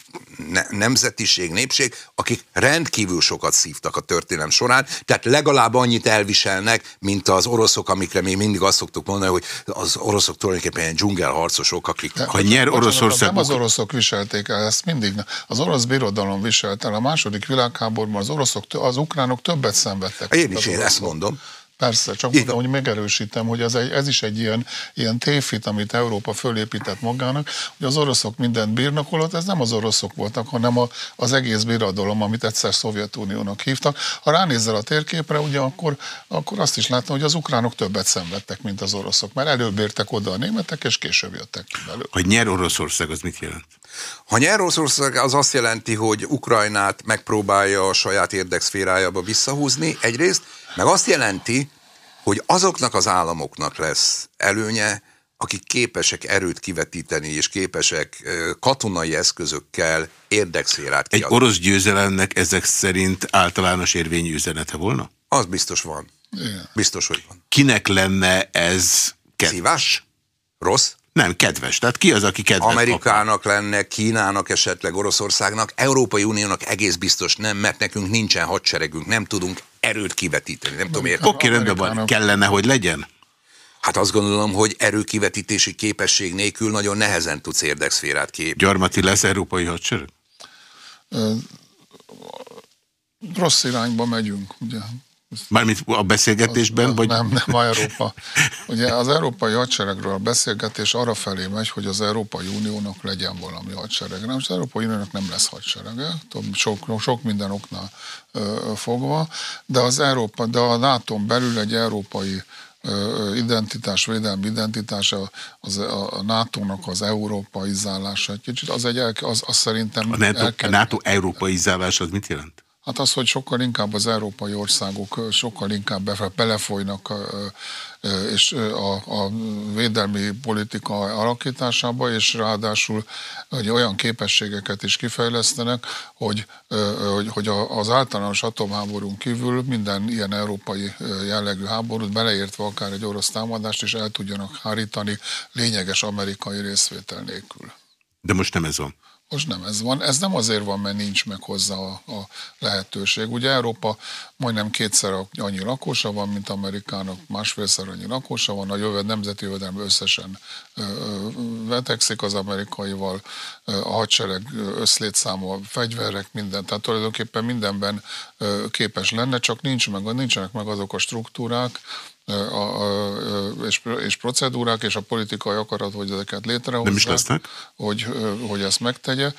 Speaker 2: ne, nemzetiség, népség, akik rendkívül sokat szívtak a történelem során, tehát legalább annyit elviselnek, mint az oroszok, amikre még mindig azt szoktuk mondani, hogy az oroszok tulajdonképpen ilyen dzsungelharcosok, akik... De,
Speaker 1: ha nyer Oroszország...
Speaker 3: Nem az oroszok viselték el, ezt mindig az orosz birodalom viselt el. A második világháborúban az oroszok, az ukránok többet szenvedtek.
Speaker 2: Én is én ezt mondom.
Speaker 3: Persze, csak mondom, hogy megerősítem, hogy ez, egy, ez is egy ilyen, ilyen tévhit, amit Európa fölépített magának, hogy az oroszok mindent bírnak, holott ez nem az oroszok voltak, hanem a, az egész birodalom, amit egyszer Szovjetuniónak hívtak. Ha ránézzel a térképre, ugye akkor, akkor azt is látom, hogy az ukránok többet szenvedtek, mint az oroszok, mert előbb értek oda a németek, és később jöttek belőle.
Speaker 1: Hogy nyer Oroszország, az mit jelent?
Speaker 2: Ha nyer Oroszország, az azt jelenti, hogy Ukrajnát megpróbálja a saját érdekszférájába visszahúzni egyrészt, meg azt jelenti, hogy azoknak az államoknak lesz előnye, akik képesek erőt kivetíteni, és képesek katonai eszközökkel érdekszférát
Speaker 1: kiadni. Egy orosz győzelemnek ezek szerint általános érvényű üzenete volna?
Speaker 2: Az biztos van.
Speaker 3: Igen.
Speaker 2: Biztos, hogy van.
Speaker 1: Kinek lenne ez?
Speaker 2: Szívás? Rossz?
Speaker 1: Nem, kedves. Tehát ki az, aki kedves?
Speaker 2: Amerikának lenne, Kínának esetleg, Oroszországnak, Európai Uniónak egész biztos nem, mert nekünk nincsen hadseregünk, nem tudunk erőt kivetíteni, nem tudom érteni.
Speaker 1: Oké, rendben van. Kellene, hogy legyen?
Speaker 2: Hát azt gondolom, hogy erőkivetítési képesség nélkül nagyon nehezen tudsz érdekszférát kép.
Speaker 1: Gyarmati lesz európai hadsereg?
Speaker 3: Rossz irányba megyünk, ugye.
Speaker 1: Mármint a beszélgetésben, vagy...
Speaker 3: Nem, nem, Európa. Ugye az Európai Hadseregről a beszélgetés arra felé megy, hogy az Európai Uniónak legyen valami hadsereg. Nem, az Európai Uniónak nem lesz hadserege, sok, sok minden oknál fogva, de az Európa, de a nato belül egy európai identitás, védelmi identitás, a- az, a, a NATO-nak az európaizálása egy kicsit, az, egy el, az, az szerintem
Speaker 1: A NATO, a
Speaker 3: elkerül-
Speaker 1: NATO európai zálás az mit jelent?
Speaker 3: Hát az, hogy sokkal inkább az európai országok sokkal inkább belefolynak és a, a védelmi politika alakításába, és ráadásul hogy olyan képességeket is kifejlesztenek, hogy, hogy, hogy az általános atomháborún kívül minden ilyen európai jellegű háborút, beleértve akár egy orosz támadást is el tudjanak hárítani lényeges amerikai részvétel nélkül.
Speaker 1: De most nem ez van.
Speaker 3: Most nem ez van. Ez nem azért van, mert nincs meg hozzá a, a lehetőség. Ugye Európa majdnem kétszer annyi lakosa van, mint Amerikának, másfélszer annyi lakosa van, a jövő, nemzeti jövedelem összesen ö, ö, vetekszik az amerikaival, ö, a hadsereg összlétszáma, a fegyverek, minden. Tehát tulajdonképpen mindenben ö, képes lenne, csak nincs meg, nincsenek meg azok a struktúrák, a, a, és, és procedúrák, és a politikai akarat, hogy ezeket létrehozzák
Speaker 1: Nem is lesznek?
Speaker 3: hogy, hogy ezt megtegye.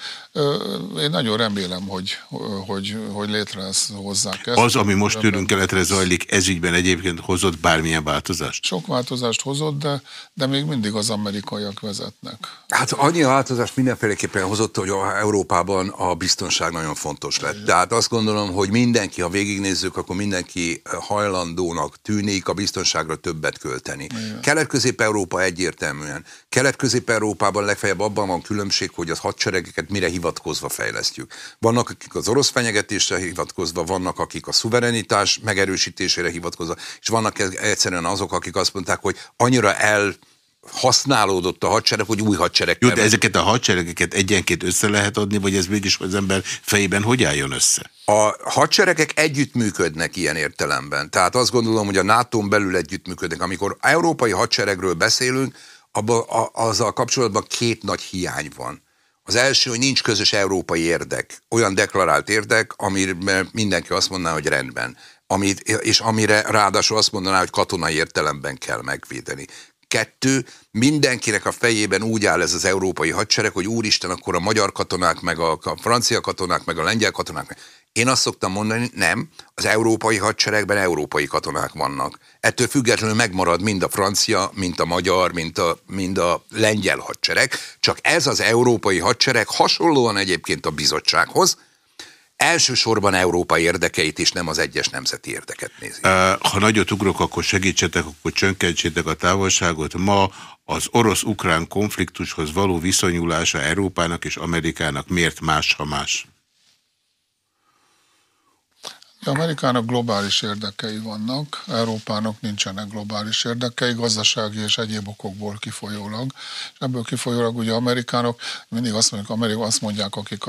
Speaker 3: Én nagyon remélem, hogy, hogy, hogy létre lesz hozzák ezt.
Speaker 1: Az, ami most tőlünk keletre zajlik, ezügyben egyébként hozott bármilyen változást?
Speaker 3: Sok változást hozott, de, de még mindig az amerikaiak vezetnek.
Speaker 2: Hát annyi változást mindenféleképpen hozott, hogy a Európában a biztonság nagyon fontos lett. Tehát azt gondolom, hogy mindenki, ha végignézzük, akkor mindenki hajlandónak tűnik a biztonságra többet költeni. Kelet-Közép-Európa egyértelműen. Kelet-Közép-Európában legfeljebb abban van különbség, hogy az hadseregeket mire hivatkozva fejlesztjük. Vannak, akik az orosz fenyegetésre hivatkozva, vannak, akik a szuverenitás megerősítésére hivatkozva, és vannak ez- egyszerűen azok, akik azt mondták, hogy annyira el használódott a hadsereg, hogy új hadsereg
Speaker 1: Jó, de ezeket a hadseregeket egyenként össze lehet adni, vagy ez mégis az ember fejében hogy álljon össze?
Speaker 2: A hadseregek együttműködnek ilyen értelemben. Tehát azt gondolom, hogy a NATO-n belül együttműködnek. Amikor európai hadseregről beszélünk, abban a, azzal kapcsolatban két nagy hiány van. Az első, hogy nincs közös európai érdek. Olyan deklarált érdek, amire mindenki azt mondaná, hogy rendben. Amit, és amire ráadásul azt mondaná, hogy katonai értelemben kell megvédeni. Kettő, mindenkinek a fejében úgy áll ez az európai hadsereg, hogy úristen, akkor a magyar katonák, meg a, francia katonák, meg a lengyel katonák. Én azt szoktam mondani, nem, az európai hadseregben európai katonák vannak. Ettől függetlenül megmarad mind a francia, mind a magyar, mind a, mind a lengyel hadsereg, csak ez az európai hadsereg hasonlóan egyébként a bizottsághoz, elsősorban európai érdekeit és nem az egyes nemzeti érdeket nézi.
Speaker 1: Ha nagyot ugrok, akkor segítsetek, akkor csökkentsétek a távolságot. Ma az orosz-ukrán konfliktushoz való viszonyulása Európának és Amerikának miért más, ha más?
Speaker 3: Amerikának globális érdekei vannak, Európának nincsenek globális érdekei, gazdasági és egyéb okokból kifolyólag. És ebből kifolyólag ugye Amerikának, mindig azt mondják, Amerika, azt mondják, akik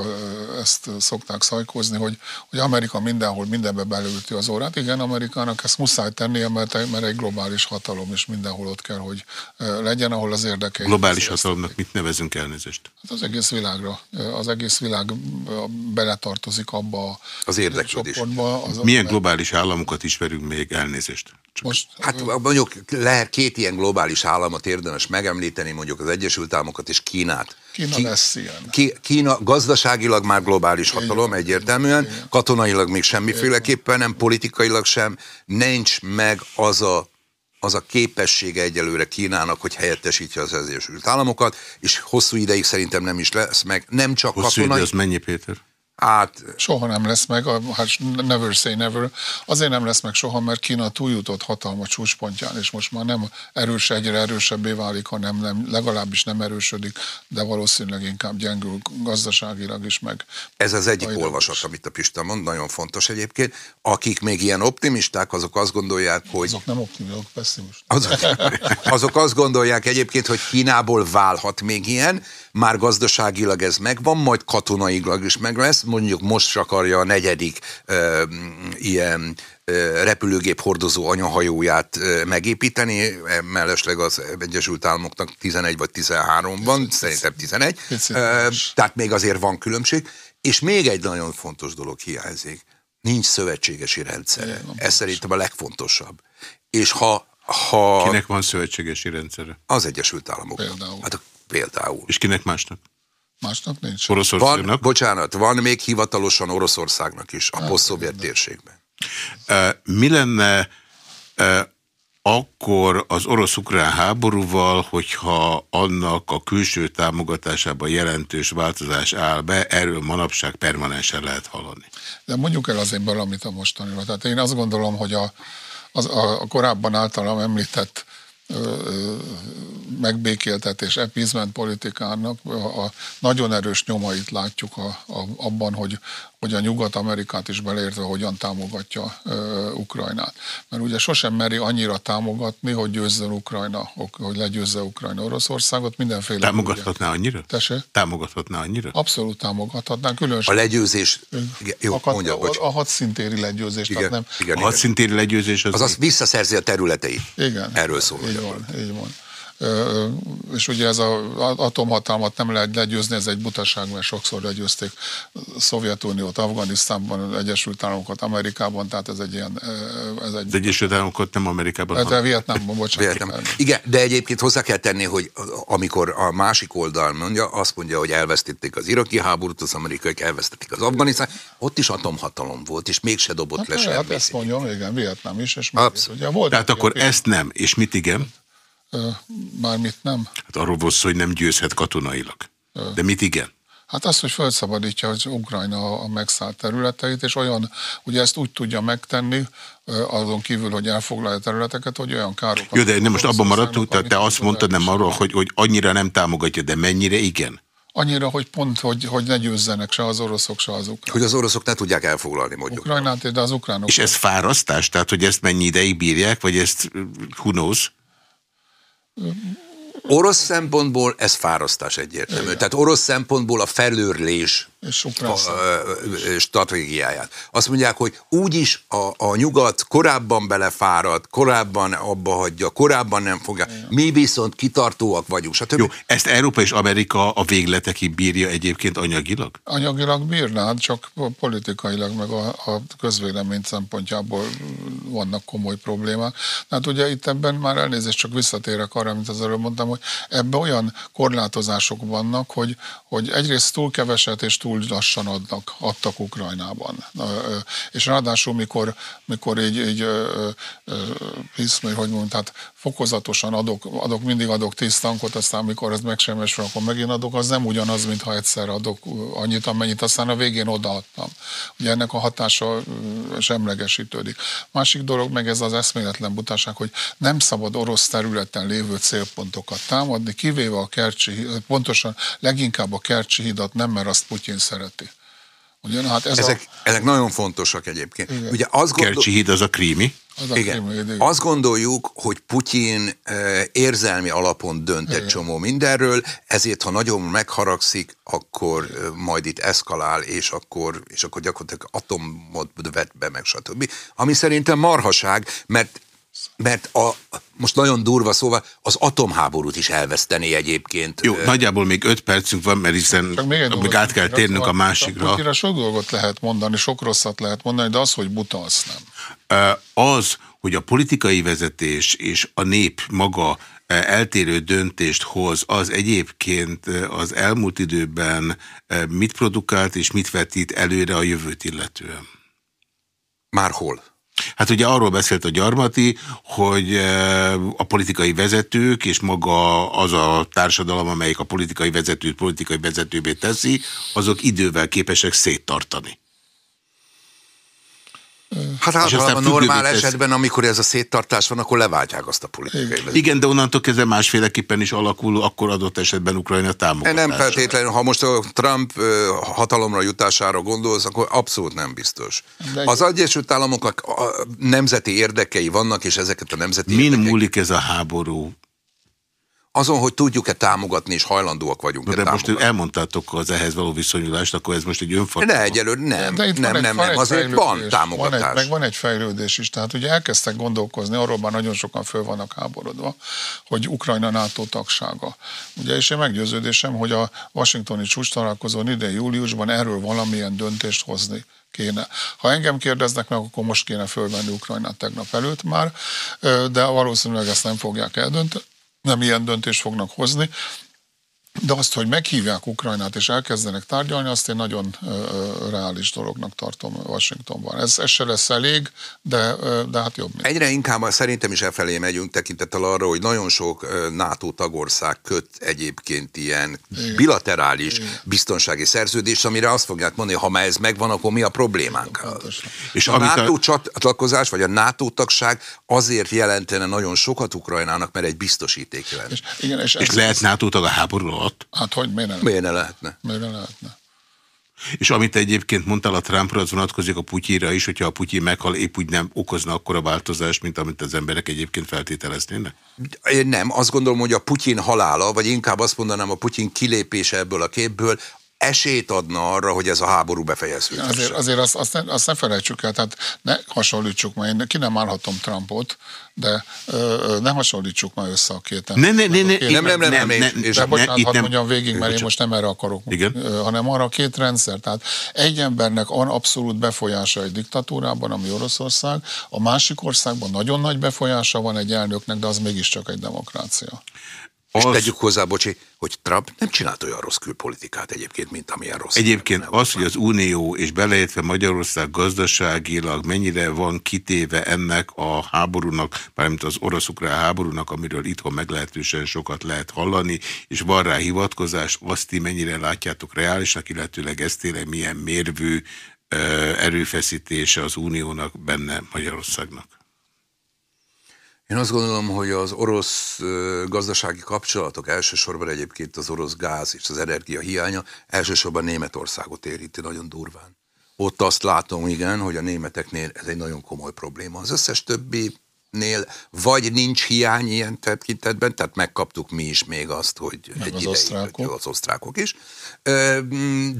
Speaker 3: ezt szokták szajkozni, hogy, hogy Amerika mindenhol, mindenbe belülti az órát. Igen, Amerikának ezt muszáj tennie, mert, mert egy globális hatalom, és mindenhol ott kell, hogy legyen, ahol az érdekei.
Speaker 1: Globális hatalomnak mit nevezünk elnézést?
Speaker 3: Hát az egész világra, az egész világ beletartozik abba
Speaker 2: Az érdeklődés.
Speaker 3: csoportba. Az
Speaker 1: Milyen globális államokat ismerünk még elnézést? Csak
Speaker 3: Most,
Speaker 2: Hát mondjuk lehet két ilyen globális államot érdemes megemlíteni, mondjuk az Egyesült Államokat és Kínát.
Speaker 3: Kína
Speaker 2: Ki-
Speaker 3: lesz ilyen.
Speaker 2: Ki, Kína gazdaságilag már globális hatalom egyértelműen, katonailag még semmiféleképpen nem, politikailag sem, nincs meg az a, az a képessége egyelőre Kínának, hogy helyettesítse az Egyesült Államokat, és hosszú ideig szerintem nem is lesz meg, nem csak
Speaker 1: hosszú idő
Speaker 2: katonai,
Speaker 1: az mennyi, Péter?
Speaker 2: Hát,
Speaker 3: Soha nem lesz meg, hát never say never. Azért nem lesz meg soha, mert Kína túljutott hatalma csúcspontján, és most már nem erős, egyre erősebbé válik, hanem nem, legalábbis nem erősödik, de valószínűleg inkább gyengül gazdaságilag is meg.
Speaker 2: Ez az egyik
Speaker 3: Ajánlós.
Speaker 2: olvasat, amit a Pista mond, nagyon fontos egyébként. Akik még ilyen optimisták, azok azt gondolják, hogy
Speaker 3: Azok nem optimizmusok, pessimist.
Speaker 2: azok, azok azt gondolják egyébként, hogy Kínából válhat még ilyen, már gazdaságilag ez megvan, majd katonailag is meg lesz, mondjuk most akarja a negyedik ö, ilyen ö, repülőgép hordozó anyahajóját ö, megépíteni, mellesleg az Egyesült Államoknak 11 vagy 13 van, szerintem 11,
Speaker 3: picit
Speaker 2: Ö,
Speaker 3: más.
Speaker 2: tehát még azért van különbség, és még egy nagyon fontos dolog hiányzik, nincs szövetségesi rendszer.
Speaker 3: Igen,
Speaker 2: Ez szerintem a legfontosabb. És ha, ha
Speaker 1: Kinek van szövetségesi rendszere?
Speaker 2: az Egyesült Államoknak.
Speaker 3: Például.
Speaker 2: Hát például.
Speaker 1: És kinek másnak?
Speaker 3: Másnak nincs.
Speaker 2: Van,
Speaker 1: Oroszországnak?
Speaker 2: bocsánat, van még hivatalosan Oroszországnak is, a poszt-szovjet térségben.
Speaker 1: Mi lenne akkor az orosz-ukrán háborúval, hogyha annak a külső támogatásában jelentős változás áll be, erről manapság permanensen lehet hallani.
Speaker 3: De mondjuk el azért valamit a mostaniról. Tehát én azt gondolom, hogy a, az, a, korábban általam említett megbékéltetés, epizment politikának a nagyon erős nyomait látjuk a, a, abban, hogy, hogy a Nyugat-Amerikát is beleértve hogyan támogatja ö, Ukrajnát. Mert ugye sosem meri annyira támogatni, hogy győzzen Ukrajna, hogy legyőzze Ukrajna Oroszországot, mindenféle...
Speaker 1: Támogathatná annyira?
Speaker 3: Tessék?
Speaker 1: Támogathatná annyira?
Speaker 3: Abszolút támogathatnánk,
Speaker 2: A
Speaker 3: különösen
Speaker 2: legyőzés, igen, jó,
Speaker 3: a, kat-
Speaker 2: mondja, bocs.
Speaker 3: a, a hadszintéri legyőzés,
Speaker 2: Igen,
Speaker 3: tehát nem...
Speaker 2: igen,
Speaker 1: A hadszintéri legyőzés az,
Speaker 2: Az azt visszaszerzi a területeit.
Speaker 3: Igen.
Speaker 2: Erről szól.
Speaker 3: Így
Speaker 2: ugye.
Speaker 3: van, így van. És ugye ez az atomhatalmat nem lehet legyőzni, ez egy butaság, mert sokszor legyőzték Szovjetuniót, Afganisztánban, Egyesült Államokat, Amerikában, tehát ez egy ilyen, ez egy...
Speaker 1: Egyesült Államokat nem Amerikában.
Speaker 3: De
Speaker 1: hanem-
Speaker 3: Vietnámban, (laughs) bocsánat.
Speaker 2: Vietnám. Igen, de egyébként hozzá kell tenni, hogy amikor a másik oldal mondja, azt mondja, hogy elvesztették az iraki háborút, az amerikaiak elvesztették az Afganisztán, ott is atomhatalom volt, és mégse dobott
Speaker 3: Hát,
Speaker 2: le
Speaker 3: hát
Speaker 2: semmit.
Speaker 3: ezt mondjam, igen, Vietnám is, és még
Speaker 2: Abszolút.
Speaker 3: ugye volt
Speaker 1: Tehát akkor
Speaker 3: ilyen-
Speaker 1: ezt nem, és mit igen?
Speaker 3: Mármit nem.
Speaker 1: Hát arról volt szó, hogy nem győzhet katonailag. De mit igen?
Speaker 3: Hát az, hogy felszabadítja az Ukrajna a megszállt területeit, és olyan, ugye ezt úgy tudja megtenni, azon kívül, hogy elfoglalja területeket, hogy olyan károkat...
Speaker 1: Jó, de nem most abban maradtunk, tehát te azt mondtad nem arról, hogy, hogy annyira nem támogatja, de mennyire igen?
Speaker 3: Annyira, hogy pont, hogy, hogy ne győzzenek se az oroszok, se az ukránok.
Speaker 2: Hogy az oroszok ne tudják elfoglalni, mondjuk.
Speaker 3: Ukrajnát, de az ukránok...
Speaker 1: És ez fárasztás? Tehát, hogy ezt mennyi ideig bírják, vagy ezt uh, who knows?
Speaker 2: Orosz szempontból ez fárasztás egyértelmű. Igen. Tehát orosz szempontból a felőrlés Ö, stratégiáját. Azt mondják, hogy úgyis a, a nyugat korábban belefárad, korábban abba hagyja, korábban nem fogja. Mi viszont kitartóak vagyunk, stb.
Speaker 1: Jó, ezt Európa és Amerika a végletekig bírja egyébként anyagilag?
Speaker 3: Anyagilag bírnád, csak politikailag, meg a, a közvélemény szempontjából vannak komoly problémák. Hát ugye itt ebben már elnézést, csak visszatérek arra, mint az előbb mondtam, hogy ebben olyan korlátozások vannak, hogy, hogy egyrészt túl keveset és túl lassan adnak, adtak Ukrajnában. És ráadásul, mikor, mikor így, így hisz, hogy mondjam, tehát fokozatosan adok, adok, mindig adok tíz tankot, aztán mikor ez megsemmisül, akkor megint adok, az nem ugyanaz, mintha egyszer adok annyit, amennyit aztán a végén odaadtam. Ugye ennek a hatása semlegesítődik. Másik dolog meg ez az eszméletlen butaság, hogy nem szabad orosz területen lévő célpontokat támadni, kivéve a Kercsi, pontosan leginkább a Kercsi hidat nem, mert azt Putyin szereti. Ugye, na, hát ez
Speaker 2: Ezek,
Speaker 3: a,
Speaker 2: ezek nagyon fontosak egyébként.
Speaker 3: Igen.
Speaker 2: Ugye azt gondol...
Speaker 1: Kercsi híd az a krími.
Speaker 3: az a
Speaker 2: Igen.
Speaker 3: krími idő.
Speaker 2: Azt gondoljuk, hogy Putyin eh, érzelmi alapon dönt egy
Speaker 3: Igen.
Speaker 2: csomó mindenről, ezért ha nagyon megharagszik, akkor eh, majd itt eszkalál, és akkor, és akkor gyakorlatilag atomot vet be, meg stb. Ami szerintem marhaság, mert mert a, most nagyon durva szóval, az atomháborút is elveszteni egyébként.
Speaker 1: Jó, nagyjából még öt percünk van, mert hiszen
Speaker 3: Csak még egy dolgot
Speaker 1: át kell térnünk a
Speaker 3: szóval
Speaker 1: másikra.
Speaker 3: Putyinra sok dolgot lehet mondani, sok rosszat lehet mondani, de az, hogy buta, azt nem.
Speaker 1: Az, hogy a politikai vezetés és a nép maga eltérő döntést hoz, az egyébként az elmúlt időben mit produkált és mit vetít előre a jövőt illetően?
Speaker 2: Már hol?
Speaker 1: Hát ugye arról beszélt a Gyarmati, hogy a politikai vezetők és maga az a társadalom, amelyik a politikai vezetőt politikai vezetővé teszi, azok idővel képesek széttartani.
Speaker 2: Hát általában normál tesz... esetben, amikor ez a széttartás van, akkor leváltják azt a politikai vezetőt.
Speaker 1: Igen, de onnantól kezdve másféleképpen is alakul, akkor adott esetben Ukrajna támogatása.
Speaker 2: Nem feltétlenül, ha most a Trump hatalomra jutására gondolsz, akkor abszolút nem biztos. De az Egyesült Államoknak nemzeti érdekei vannak, és ezeket a nemzeti
Speaker 1: Min érdekei... múlik ez a háború?
Speaker 2: Azon, hogy tudjuk-e támogatni, és hajlandóak vagyunk
Speaker 1: De, de most elmondtátok az ehhez való viszonyulást, akkor ez most egy önfaktor.
Speaker 2: De egyelőre nem, de, de nem, nem, nem, azért van támogatás.
Speaker 3: Van egy, meg van egy fejlődés is, tehát ugye elkezdtek gondolkozni, arról már nagyon sokan föl vannak háborodva, hogy Ukrajna NATO tagsága. Ugye, és én meggyőződésem, hogy a washingtoni csúcs találkozón ide júliusban erről valamilyen döntést hozni kéne. Ha engem kérdeznek meg, akkor most kéne fölvenni Ukrajnát tegnap előtt már, de valószínűleg ezt nem fogják eldönteni nem ilyen döntést fognak hozni. De azt, hogy meghívják Ukrajnát és elkezdenek tárgyalni, azt én nagyon reális dolognak tartom Washingtonban. Ez, ez se lesz elég, de, de hát jobb.
Speaker 2: Még. Egyre inkább szerintem is e felé megyünk tekintettel arra, hogy nagyon sok NATO tagország köt egyébként ilyen Igen. bilaterális Igen. biztonsági szerződést, amire azt fogják mondani, ha már ez megvan, akkor mi a problémánk? És a NATO a... csatlakozás, vagy a NATO tagság azért jelentene nagyon sokat Ukrajnának, mert egy biztosíték jelent. És,
Speaker 1: igen, és, és lehet NATO tag a háború alatt?
Speaker 3: Hát hogy miért ne,
Speaker 2: miért ne lehetne?
Speaker 3: Miért ne lehetne?
Speaker 1: És amit egyébként mondtál a Trumpra, az vonatkozik a Putyira is, hogyha a Putyin meghal, épp úgy nem okozna akkora változást, mint amit az emberek egyébként feltételeznének?
Speaker 2: Én nem. Azt gondolom, hogy a Putyin halála, vagy inkább azt mondanám, a Putyin kilépése ebből a képből esélyt adna arra, hogy ez a háború befejeződjön.
Speaker 3: Azért, azért azt, azt, ne, azt ne felejtsük el, tehát ne hasonlítsuk, mert én ki nem állhatom Trumpot, de ö, ne hasonlítsuk már össze a két
Speaker 1: ne, ne, ne, ne,
Speaker 2: két, nem, nem, nem, nem, nem,
Speaker 3: és de bocsánat, ne, hadd nem, mondjam végig, mert én most nem erre akarok, Igen? hanem arra a két rendszer. Tehát egy embernek van abszolút befolyása egy diktatúrában, ami Oroszország, a másik országban nagyon nagy befolyása van egy elnöknek, de az mégiscsak egy demokrácia.
Speaker 2: És az... tegyük hozzá, bocsi, hogy Trump nem csinált olyan rossz külpolitikát egyébként, mint amilyen rossz.
Speaker 1: Egyébként az, hogy az Unió és beleértve Magyarország gazdaságilag mennyire van kitéve ennek a háborúnak, mármint az orosz-ukrán háborúnak, amiről itthon meglehetősen sokat lehet hallani, és van rá hivatkozás, azt ti mennyire látjátok reálisnak, illetőleg ez tényleg milyen mérvű erőfeszítése az Uniónak benne Magyarországnak?
Speaker 2: Én azt gondolom, hogy az orosz gazdasági kapcsolatok, elsősorban egyébként az orosz gáz és az energia hiánya, elsősorban Németországot érinti nagyon durván. Ott azt látom, igen, hogy a németeknél ez egy nagyon komoly probléma. Az összes többi nél vagy nincs hiány ilyen tekintetben, tehát megkaptuk mi is még azt, hogy
Speaker 3: Meg egy az, ideig, osztrákok.
Speaker 2: az osztrákok is,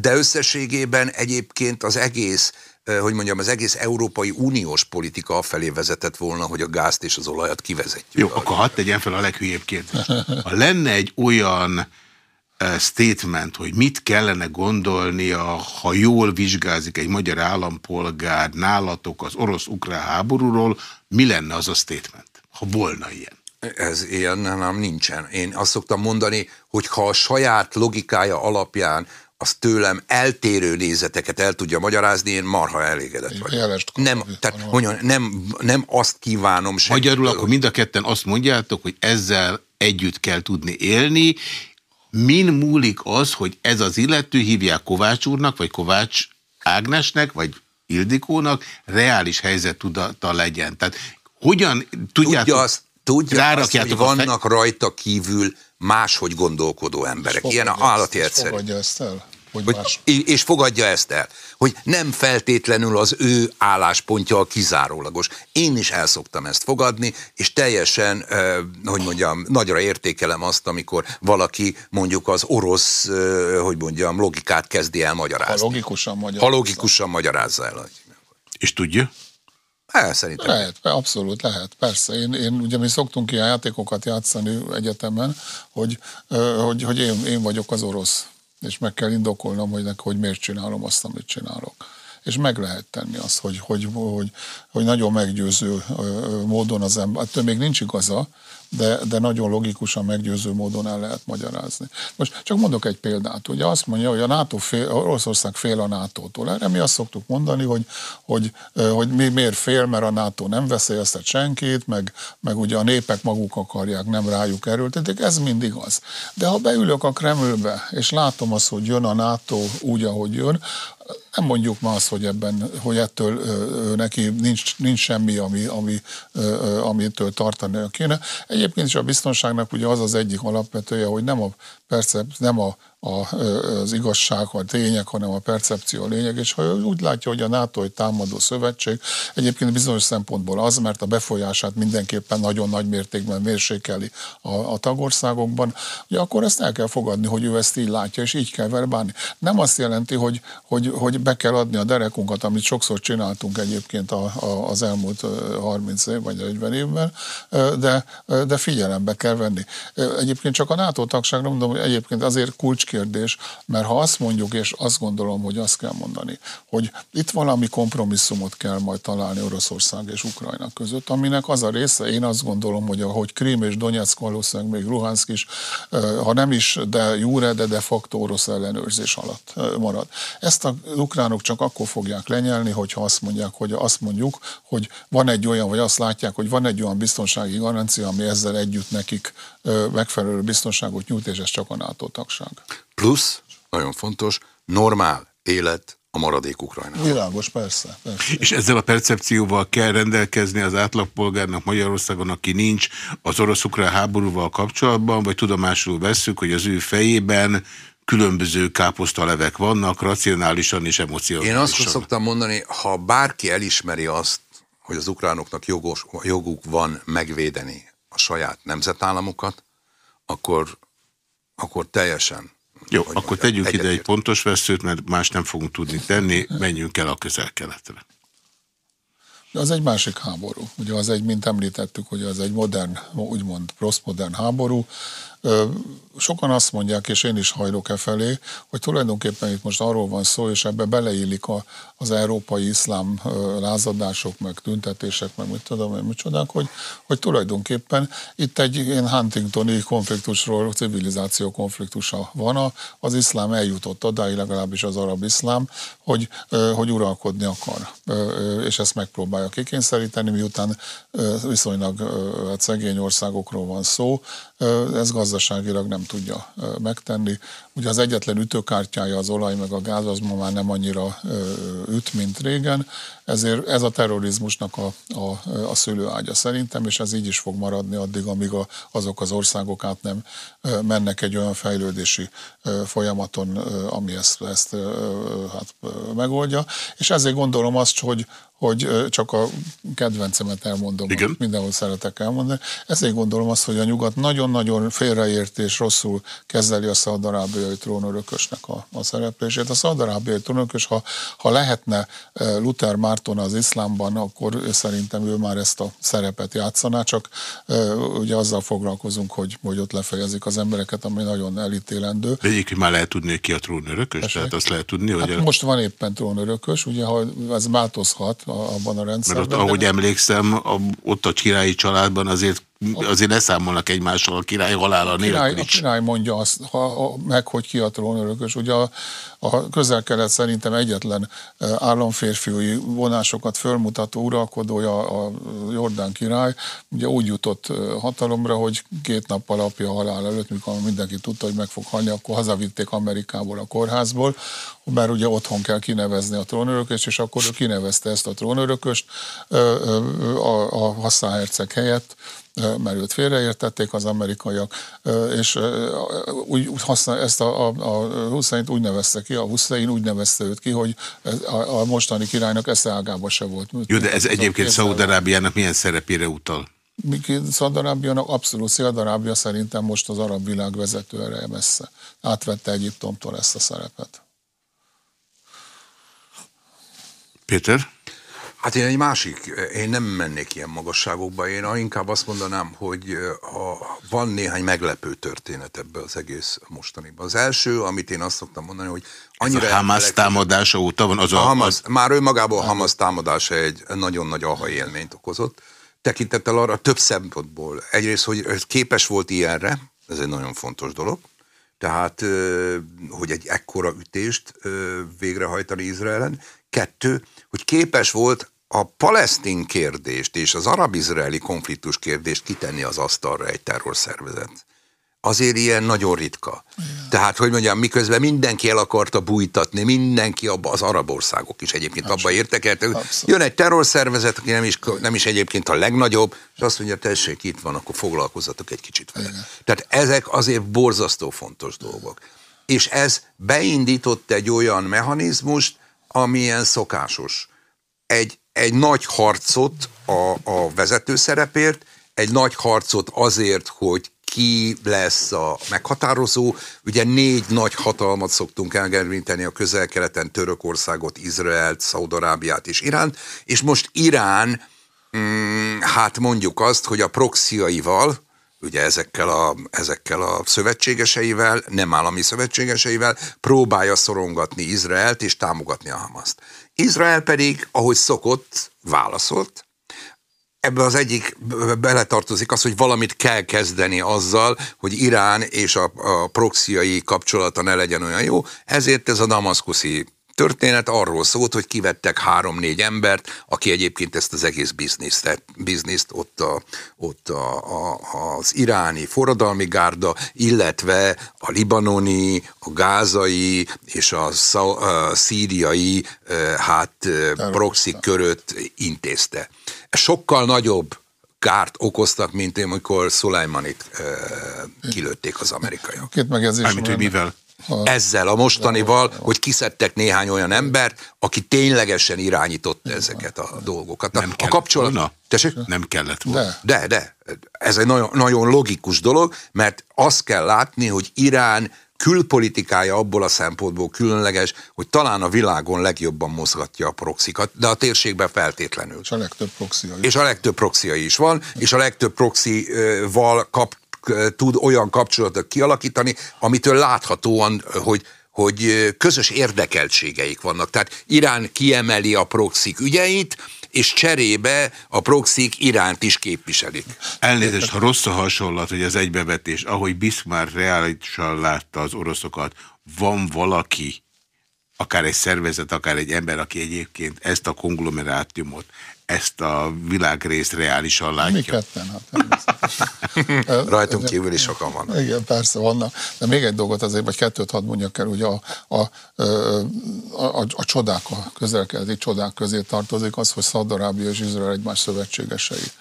Speaker 2: de összességében egyébként az egész hogy mondjam, az egész Európai Uniós politika afelé vezetett volna, hogy a gázt és az olajat kivezetjük.
Speaker 1: Jó, akkor hadd tegyen fel a leghülyébb kérdést. Ha lenne egy olyan statement, hogy mit kellene gondolnia, ha jól vizsgázik egy magyar állampolgár nálatok az orosz-ukrán háborúról, mi lenne az a statement, ha volna ilyen?
Speaker 2: Ez ilyen nem nincsen. Én azt szoktam mondani, hogy ha a saját logikája alapján az tőlem eltérő nézeteket el tudja magyarázni, én marha elégedett vagyok. Nem, tehát mondjam, nem, nem azt kívánom
Speaker 1: sem. Magyarul akkor mind a ketten azt mondjátok, hogy ezzel együtt kell tudni élni. Min múlik az, hogy ez az illető hívják Kovács úrnak, vagy Kovács Ágnesnek, vagy Ildikónak reális helyzet tudata legyen. Tehát hogyan tudjátok...
Speaker 2: Tudja azt, tudja azt hogy vannak rajta kívül máshogy gondolkodó emberek. Ilyen állati egyszerű.
Speaker 3: Fogadja ezt el?
Speaker 2: Hogy hogy, és fogadja ezt el, hogy nem feltétlenül az ő álláspontja a kizárólagos. Én is elszoktam ezt fogadni, és teljesen, eh, hogy mondjam, nagyra értékelem azt, amikor valaki mondjuk az orosz, eh, hogy mondjam, logikát kezdi el magyarázni.
Speaker 3: Ha logikusan magyarázza.
Speaker 2: Ha logikusan magyarázza el.
Speaker 1: És tudja?
Speaker 2: Hát, szerintem.
Speaker 3: Lehet, abszolút lehet, persze. Én, én ugye mi szoktunk ilyen játékokat játszani egyetemen, hogy, hogy, hogy én, én vagyok az orosz és meg kell indokolnom, hogy, nek, hogy miért csinálom azt, amit csinálok. és meg lehet tenni azt, hogy, hogy, hogy, hogy nagyon meggyőző módon az ember, ettől még nincs igaza, de, de nagyon logikusan meggyőző módon el lehet magyarázni. Most csak mondok egy példát. Ugye azt mondja, hogy a NATO fél, Oroszország fél a NATO-tól. Erre mi azt szoktuk mondani, hogy, hogy, hogy mi miért fél, mert a NATO nem veszélyeztet senkit, meg, meg ugye a népek maguk akarják, nem rájuk erőltetik. Ez mindig az. De ha beülök a Kremlbe, és látom azt, hogy jön a NATO úgy, ahogy jön, nem mondjuk ma azt, hogy, ebben, hogy ettől neki nincs, nincs semmi, ami, ami, ö, amitől tartani kéne. Egyébként is a biztonságnak ugye az az egyik alapvetője, hogy nem a, percep, nem a a, az igazság, a tények, hanem a percepció a lényeg, és ha úgy látja, hogy a NATO egy támadó szövetség, egyébként bizonyos szempontból az, mert a befolyását mindenképpen nagyon nagy mértékben mérsékeli a, a tagországokban, ugye akkor ezt el kell fogadni, hogy ő ezt így látja, és így kell vele bánni. Nem azt jelenti, hogy, hogy, hogy be kell adni a derekunkat, amit sokszor csináltunk egyébként a, a, az elmúlt 30 év vagy 40 évben, de, de figyelembe kell venni. Egyébként csak a NATO tagság, mondom, hogy egyébként azért kulcs kérdés, mert ha azt mondjuk, és azt gondolom, hogy azt kell mondani, hogy itt valami kompromisszumot kell majd találni Oroszország és Ukrajna között, aminek az a része, én azt gondolom, hogy ahogy Krím és Donetsk valószínűleg még Luhansk is, ha nem is, de júre, de de facto orosz ellenőrzés alatt marad. Ezt az ukránok csak akkor fogják lenyelni, hogyha azt mondják, hogy azt mondjuk, hogy van egy olyan, vagy azt látják, hogy van egy olyan biztonsági garancia, ami ezzel együtt nekik megfelelő biztonságot nyújt, és ez csak a NATO tagság.
Speaker 2: Plusz, nagyon fontos, normál élet a maradék Ukrajnában.
Speaker 3: Világos, persze, persze.
Speaker 1: És ezzel a percepcióval kell rendelkezni az átlagpolgárnak Magyarországon, aki nincs az orosz-ukrán háborúval kapcsolatban, vagy tudomásul vesszük, hogy az ő fejében különböző káposztalevek vannak, racionálisan és emocionálisan.
Speaker 2: Én azt szoktam mondani, ha bárki elismeri azt, hogy az ukránoknak jogos, joguk van megvédeni a saját nemzetállamukat, akkor, akkor teljesen
Speaker 1: jó, akkor mondjam, tegyünk ide egy pontos veszőt, mert más nem fogunk tudni tenni, menjünk el a közel-keletre.
Speaker 3: De az egy másik háború. Ugye az egy, mint említettük, hogy az egy modern, úgymond posztmodern háború, Sokan azt mondják, és én is hajlok e felé, hogy tulajdonképpen itt most arról van szó, és ebbe beleillik a, az európai iszlám lázadások, meg tüntetések, meg mit tudom én, micsodák, hogy, hogy tulajdonképpen itt egy ilyen Huntingtoni konfliktusról, civilizáció konfliktusa van. Az iszlám eljutott odáig, legalábbis az arab iszlám, hogy, hogy uralkodni akar, és ezt megpróbálja kikényszeríteni, miután viszonylag hát szegény országokról van szó, ez gazdaságilag nem tudja megtenni. Ugye az egyetlen ütőkártyája az olaj meg a gáz, az ma már nem annyira üt, mint régen, ezért ez a terrorizmusnak a, a, a szülőágya szerintem, és ez így is fog maradni addig, amíg a, azok az országok át nem mennek egy olyan fejlődési folyamaton, ami ezt, ezt hát, megoldja. És ezért gondolom azt, hogy, hogy csak a kedvencemet elmondom, Igen. mindenhol szeretek elmondani. Ezért gondolom azt, hogy a nyugat nagyon-nagyon félreért és rosszul kezeli a szaudarábiai trónörökösnek a, a szereplését. A szaudarábiai trónörökös, ha, ha lehetne Luther Márton az iszlámban, akkor szerintem ő már ezt a szerepet játszaná, csak ugye azzal foglalkozunk, hogy, hogy ott lefejezik az embereket, ami nagyon elítélendő.
Speaker 1: De egyébként már lehet tudni, hogy ki a trónörökös? Esek? Tehát azt lehet tudni, hogy...
Speaker 3: Hát a... most van éppen trónörökös, ugye ha ez változhat, abban a rendszerben.
Speaker 1: Mert ott, ahogy emlékszem, a, ott a királyi családban azért azért leszámolnak egymással a király halála nélkül
Speaker 3: király, A király mondja azt ha, ha, meg, hogy ki a trónörökös. Ugye a, a közel-kelet szerintem egyetlen államférfiúi vonásokat fölmutató uralkodója a Jordán király, ugye úgy jutott hatalomra, hogy két nappal apja halál előtt, mikor mindenki tudta, hogy meg fog halni, akkor hazavitték Amerikából a kórházból, mert ugye otthon kell kinevezni a trónörököst, és akkor ő kinevezte ezt a trónörököst a, a Hassan helyett, mert őt félreértették az amerikaiak, és úgy használ, ezt a, a, a Hussein úgy nevezte ki, a Hussein úgy nevezte őt ki, hogy a, a mostani királynak esze ágába se volt.
Speaker 1: Jó, de ez egyébként Szaúd-Arábiának milyen szerepére utal?
Speaker 3: Szaudarábiának abszolút Szaudarábia szerintem most az arab világ vezető erre messze. Átvette Egyiptomtól ezt a szerepet.
Speaker 1: Péter?
Speaker 2: Hát én egy másik, én nem mennék ilyen magasságokba, én inkább azt mondanám, hogy a, van néhány meglepő történet ebbe az egész mostaniban. Az első, amit én azt szoktam mondani, hogy
Speaker 1: Annyira a Hamas támadása óta van az
Speaker 2: a... a Hamas, már önmagában a Hamas támadása egy nagyon nagy aha élményt okozott. Tekintettel arra több szempontból. Egyrészt, hogy képes volt ilyenre, ez egy nagyon fontos dolog. Tehát, hogy egy ekkora ütést végrehajtani Izraelen. Kettő, hogy képes volt a palesztin kérdést és az arab-izraeli konfliktus kérdést kitenni az asztalra egy terrorszervezet azért ilyen nagyon ritka. Igen. Tehát, hogy mondjam, miközben mindenki el akarta bújtatni, mindenki abba, az arab országok is egyébként Abszolút. abba értekeltek. Jön egy terrorszervezet, aki nem is, nem is egyébként a legnagyobb, és azt mondja, tessék, itt van, akkor foglalkozzatok egy kicsit vele. Igen. Tehát ezek azért borzasztó fontos dolgok. És ez beindított egy olyan mechanizmust, amilyen szokásos. Egy, egy nagy harcot a, a vezető szerepért, egy nagy harcot azért, hogy ki lesz a meghatározó. Ugye négy nagy hatalmat szoktunk elgervinteni a közel-keleten, Törökországot, Izraelt, Szaudarábiát és Iránt, és most Irán, mm, hát mondjuk azt, hogy a proxiaival, ugye ezekkel a, ezekkel a szövetségeseivel, nem állami szövetségeseivel próbálja szorongatni Izraelt és támogatni a Hamaszt. Izrael pedig, ahogy szokott, válaszolt, Ebbe az egyik beletartozik az, hogy valamit kell kezdeni azzal, hogy Irán és a, a proxiai kapcsolata ne legyen olyan jó, ezért ez a damaszkuszi történet arról szólt, hogy kivettek három-négy embert, aki egyébként ezt az egész bizniszt, bizniszt ott, a, ott a, a, az iráni forradalmi gárda, illetve a libanoni, a gázai és a, a szíriai hát proxy körött intézte sokkal nagyobb kárt okoztak, mint én, amikor Szulajmanit uh, kilőtték az amerikaiak.
Speaker 3: Két megjegyzés.
Speaker 1: Mármint, hogy mivel?
Speaker 2: Ezzel a mostanival, hogy kiszedtek néhány olyan embert, aki ténylegesen irányította ezeket a dolgokat.
Speaker 1: Nem a kapcsolat... volna? Nem kellett volna.
Speaker 2: De, de. de. Ez egy nagyon, nagyon logikus dolog, mert azt kell látni, hogy Irán külpolitikája abból a szempontból különleges, hogy talán a világon legjobban mozgatja a proxikat, de a térségben feltétlenül.
Speaker 3: És a legtöbb proxia
Speaker 2: is. És a legtöbb proxia is van, és a legtöbb proxival kap, tud olyan kapcsolatot kialakítani, amitől láthatóan, hogy hogy közös érdekeltségeik vannak. Tehát Irán kiemeli a proxik ügyeit, és cserébe a proxik iránt is képviselik.
Speaker 1: Elnézést, ha rossz a hasonlat, hogy az egybevetés, ahogy Bismarck reálisan látta az oroszokat, van valaki, akár egy szervezet, akár egy ember, aki egyébként ezt a konglomerátumot, ezt a világrészt reálisan látja. Mi
Speaker 3: ketten,
Speaker 2: hát (laughs) Rajtunk kívül is sokan vannak.
Speaker 3: Igen, persze vannak. De még egy dolgot azért, vagy kettőt hadd mondjak el, ugye a, a, a, a, a csodák, a közelkeleti csodák közé tartozik az, hogy Szaudarábia és Izrael egymás szövetségesei.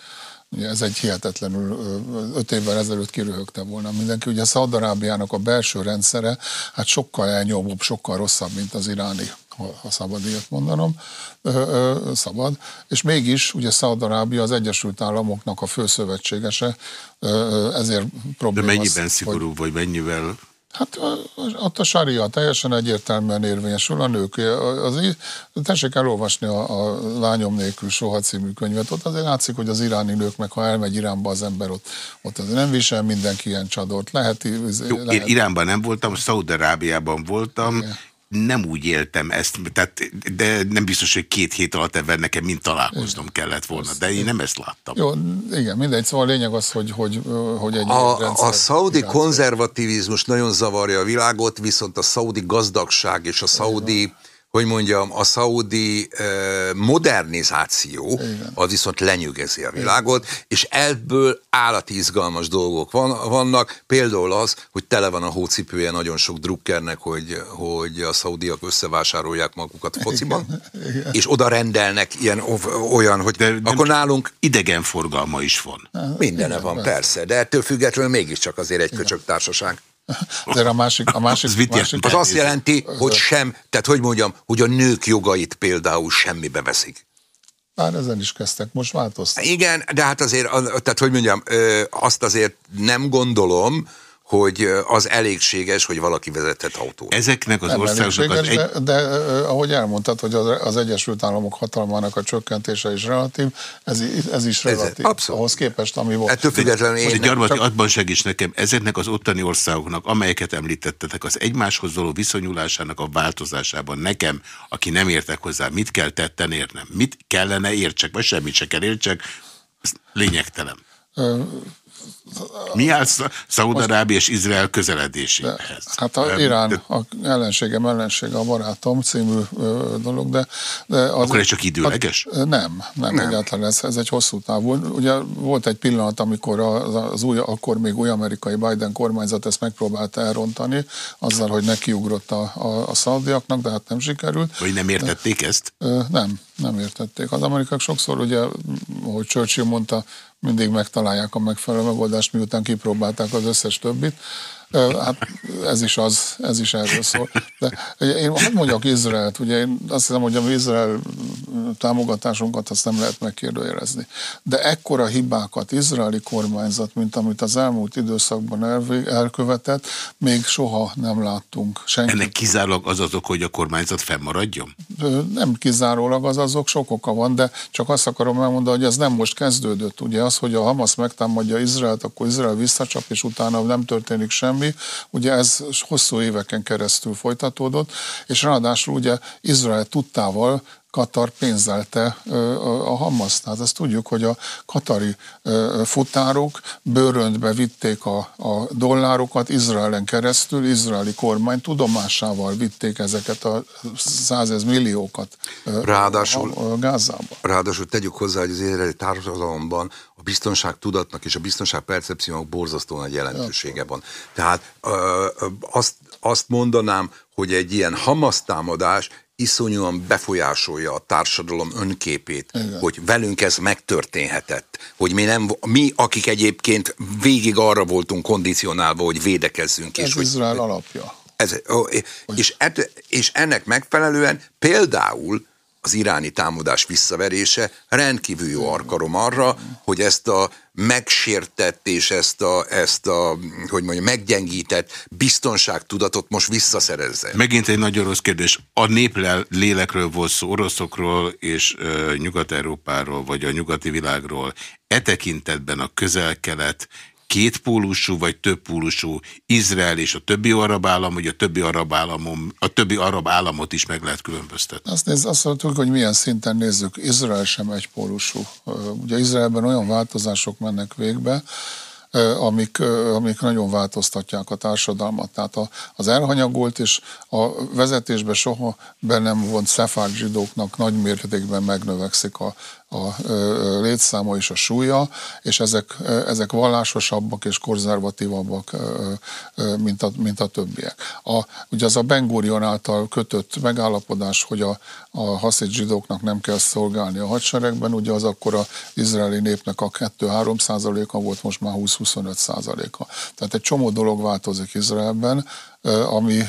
Speaker 3: Ugye ez egy hihetetlenül öt évvel ezelőtt kiröhögte volna mindenki. Ugye Szaudarábiának a belső rendszere hát sokkal elnyomóbb, sokkal rosszabb, mint az iráni ha szabad ilyet mondanom, ö, ö, szabad, és mégis ugye Szaudarábia az Egyesült Államoknak a főszövetségese, ö, ezért probléma.
Speaker 1: De mennyiben az, szigorú, hogy, vagy mennyivel
Speaker 3: Hát ott a saria teljesen egyértelműen érvényesül a nők. Az, tessék elolvasni a, a Lányom nélkül soha című könyvet. Ott azért látszik, hogy az iráni nők, meg ha elmegy Iránba az ember, ott, ott azért nem visel mindenki ilyen csadort. Lehet,
Speaker 1: Jó, lehet. Én Iránban nem voltam, Szaudarábiában voltam, Igen nem úgy éltem ezt, tehát, de nem biztos, hogy két hét alatt ebben nekem mind találkoznom igen. kellett volna, de én nem ezt láttam.
Speaker 3: Jó, igen, mindegy, szóval a lényeg az, hogy, hogy, hogy egy
Speaker 2: A, rendszer a szaudi konzervativizmus nagyon zavarja a világot, viszont a szaudi gazdagság és a szaudi igen hogy mondjam, a szaudi modernizáció Igen. az viszont lenyűgezi a világot, Igen. és ebből állati izgalmas dolgok van, vannak, például az, hogy tele van a hócipője nagyon sok drukkernek, hogy, hogy a szaudiak összevásárolják magukat fociban, Igen. Igen. és oda rendelnek ilyen, olyan, hogy de akkor nálunk...
Speaker 1: Idegenforgalma is van.
Speaker 2: Mindene van, persze, de ettől függetlenül mégiscsak azért egy köcsög társaság.
Speaker 3: De a másik, a másik,
Speaker 2: az, másik az azt jelenti, hogy sem, tehát hogy mondjam, hogy a nők jogait például semmibe veszik.
Speaker 3: Már ezen is kezdtek, most változtak.
Speaker 2: Igen, de hát azért, tehát hogy mondjam, azt azért nem gondolom, hogy az elégséges, hogy valaki vezetett autót.
Speaker 1: Ezeknek az országoknak
Speaker 3: egy... De, de ahogy elmondtad, hogy az, az Egyesült Államok hatalmának a csökkentése is relatív, ez, ez is relatív. Ez, abszolút. Ahhoz képest, ami volt.
Speaker 2: Ettől függetlenül
Speaker 1: én... Most Gyarmati, csak... abban segíts nekem, ezeknek az ottani országoknak, amelyeket említettetek, az egymáshoz való viszonyulásának a változásában nekem, aki nem értek hozzá, mit kell tetten érnem? Mit kellene értsek, vagy semmit se kell értsek, az lényegtelen. Mi áll Szaúd-Arábia és Izrael közeledéséhez?
Speaker 3: Hát a Irán, a ellenségem ellensége a barátom című dolog, de... de
Speaker 1: az, Akkor ez csak időleges?
Speaker 3: A, nem, nem, nem, egyáltalán ez, ez egy hosszú távú. Ugye volt egy pillanat, amikor az, az új, akkor még új amerikai Biden kormányzat ezt megpróbálta elrontani, azzal, hogy nekiugrott a, a, a szaudiaknak, de hát nem sikerült.
Speaker 1: Vagy nem értették de, ezt?
Speaker 3: Nem, nem értették. Az amerikák sokszor, ugye, ahogy Churchill mondta, mindig megtalálják a megfelelő megoldást, miután kipróbálták az összes többit. Hát ez is az, ez is erről szól. De én hadd mondjak Izraelt, ugye én azt hiszem, hogy a Izrael támogatásunkat azt nem lehet megkérdőjelezni. De ekkora hibákat izraeli kormányzat, mint amit az elmúlt időszakban elkövetett, még soha nem láttunk.
Speaker 1: Senki. Ennek kizárólag az azok, hogy a kormányzat fennmaradjon?
Speaker 3: Nem kizárólag az azok, sok oka van, de csak azt akarom elmondani, hogy ez nem most kezdődött. Ugye az, hogy a Hamas megtámadja Izraelt, akkor Izrael visszacsap, és utána nem történik semmi, semmi. Ugye ez hosszú éveken keresztül folytatódott, és ráadásul ugye Izrael tudtával Katar pénzelte a Hamas. Tehát ezt tudjuk, hogy a katari futárok bőröntbe vitték a, a dollárokat Izraelen keresztül, izraeli kormány tudomásával vitték ezeket a százez milliókat ráadásul, a, a Gázába.
Speaker 2: Ráadásul tegyük hozzá, hogy az izraeli társadalomban a biztonság tudatnak és a biztonság percepciónak borzasztó nagy jelentősége van. Tehát ö, azt, azt mondanám, hogy egy ilyen Hamas támadás iszonyúan befolyásolja a társadalom önképét, Igen. hogy velünk ez megtörténhetett, hogy mi, nem, mi, akik egyébként végig arra voltunk kondicionálva, hogy védekezzünk.
Speaker 3: Ez
Speaker 2: és
Speaker 3: Izrael hogy, alapja.
Speaker 2: Ez, és, és ennek megfelelően például az iráni támadás visszaverése rendkívül jó arkarom arra, hogy ezt a megsértett és ezt a, ezt a hogy mondjam, meggyengített biztonságtudatot most visszaszerezze.
Speaker 1: Megint egy nagyon rossz kérdés. A néplel volt szó, oroszokról és Nyugat-Európáról, vagy a nyugati világról. E tekintetben a közel-kelet kétpólusú vagy többpólusú Izrael és a többi arab állam, vagy a többi arab, államom, a többi arab államot is meg lehet különböztetni?
Speaker 3: Azt, néz, azt mondtuk, hogy milyen szinten nézzük. Izrael sem egypólusú. Ugye Izraelben olyan változások mennek végbe, amik, amik nagyon változtatják a társadalmat. Tehát az elhanyagolt és a vezetésbe soha be nem vont szefák zsidóknak nagy mértékben megnövekszik a, a létszáma és a súlya, és ezek, ezek vallásosabbak és konzervatívabbak, mint a, mint a többiek. A, ugye az a Bengurion által kötött megállapodás, hogy a, a haszid zsidóknak nem kell szolgálni a hadseregben, ugye az akkor az izraeli népnek a 2-3 százaléka volt, most már 20-25 százaléka. Tehát egy csomó dolog változik Izraelben, ami,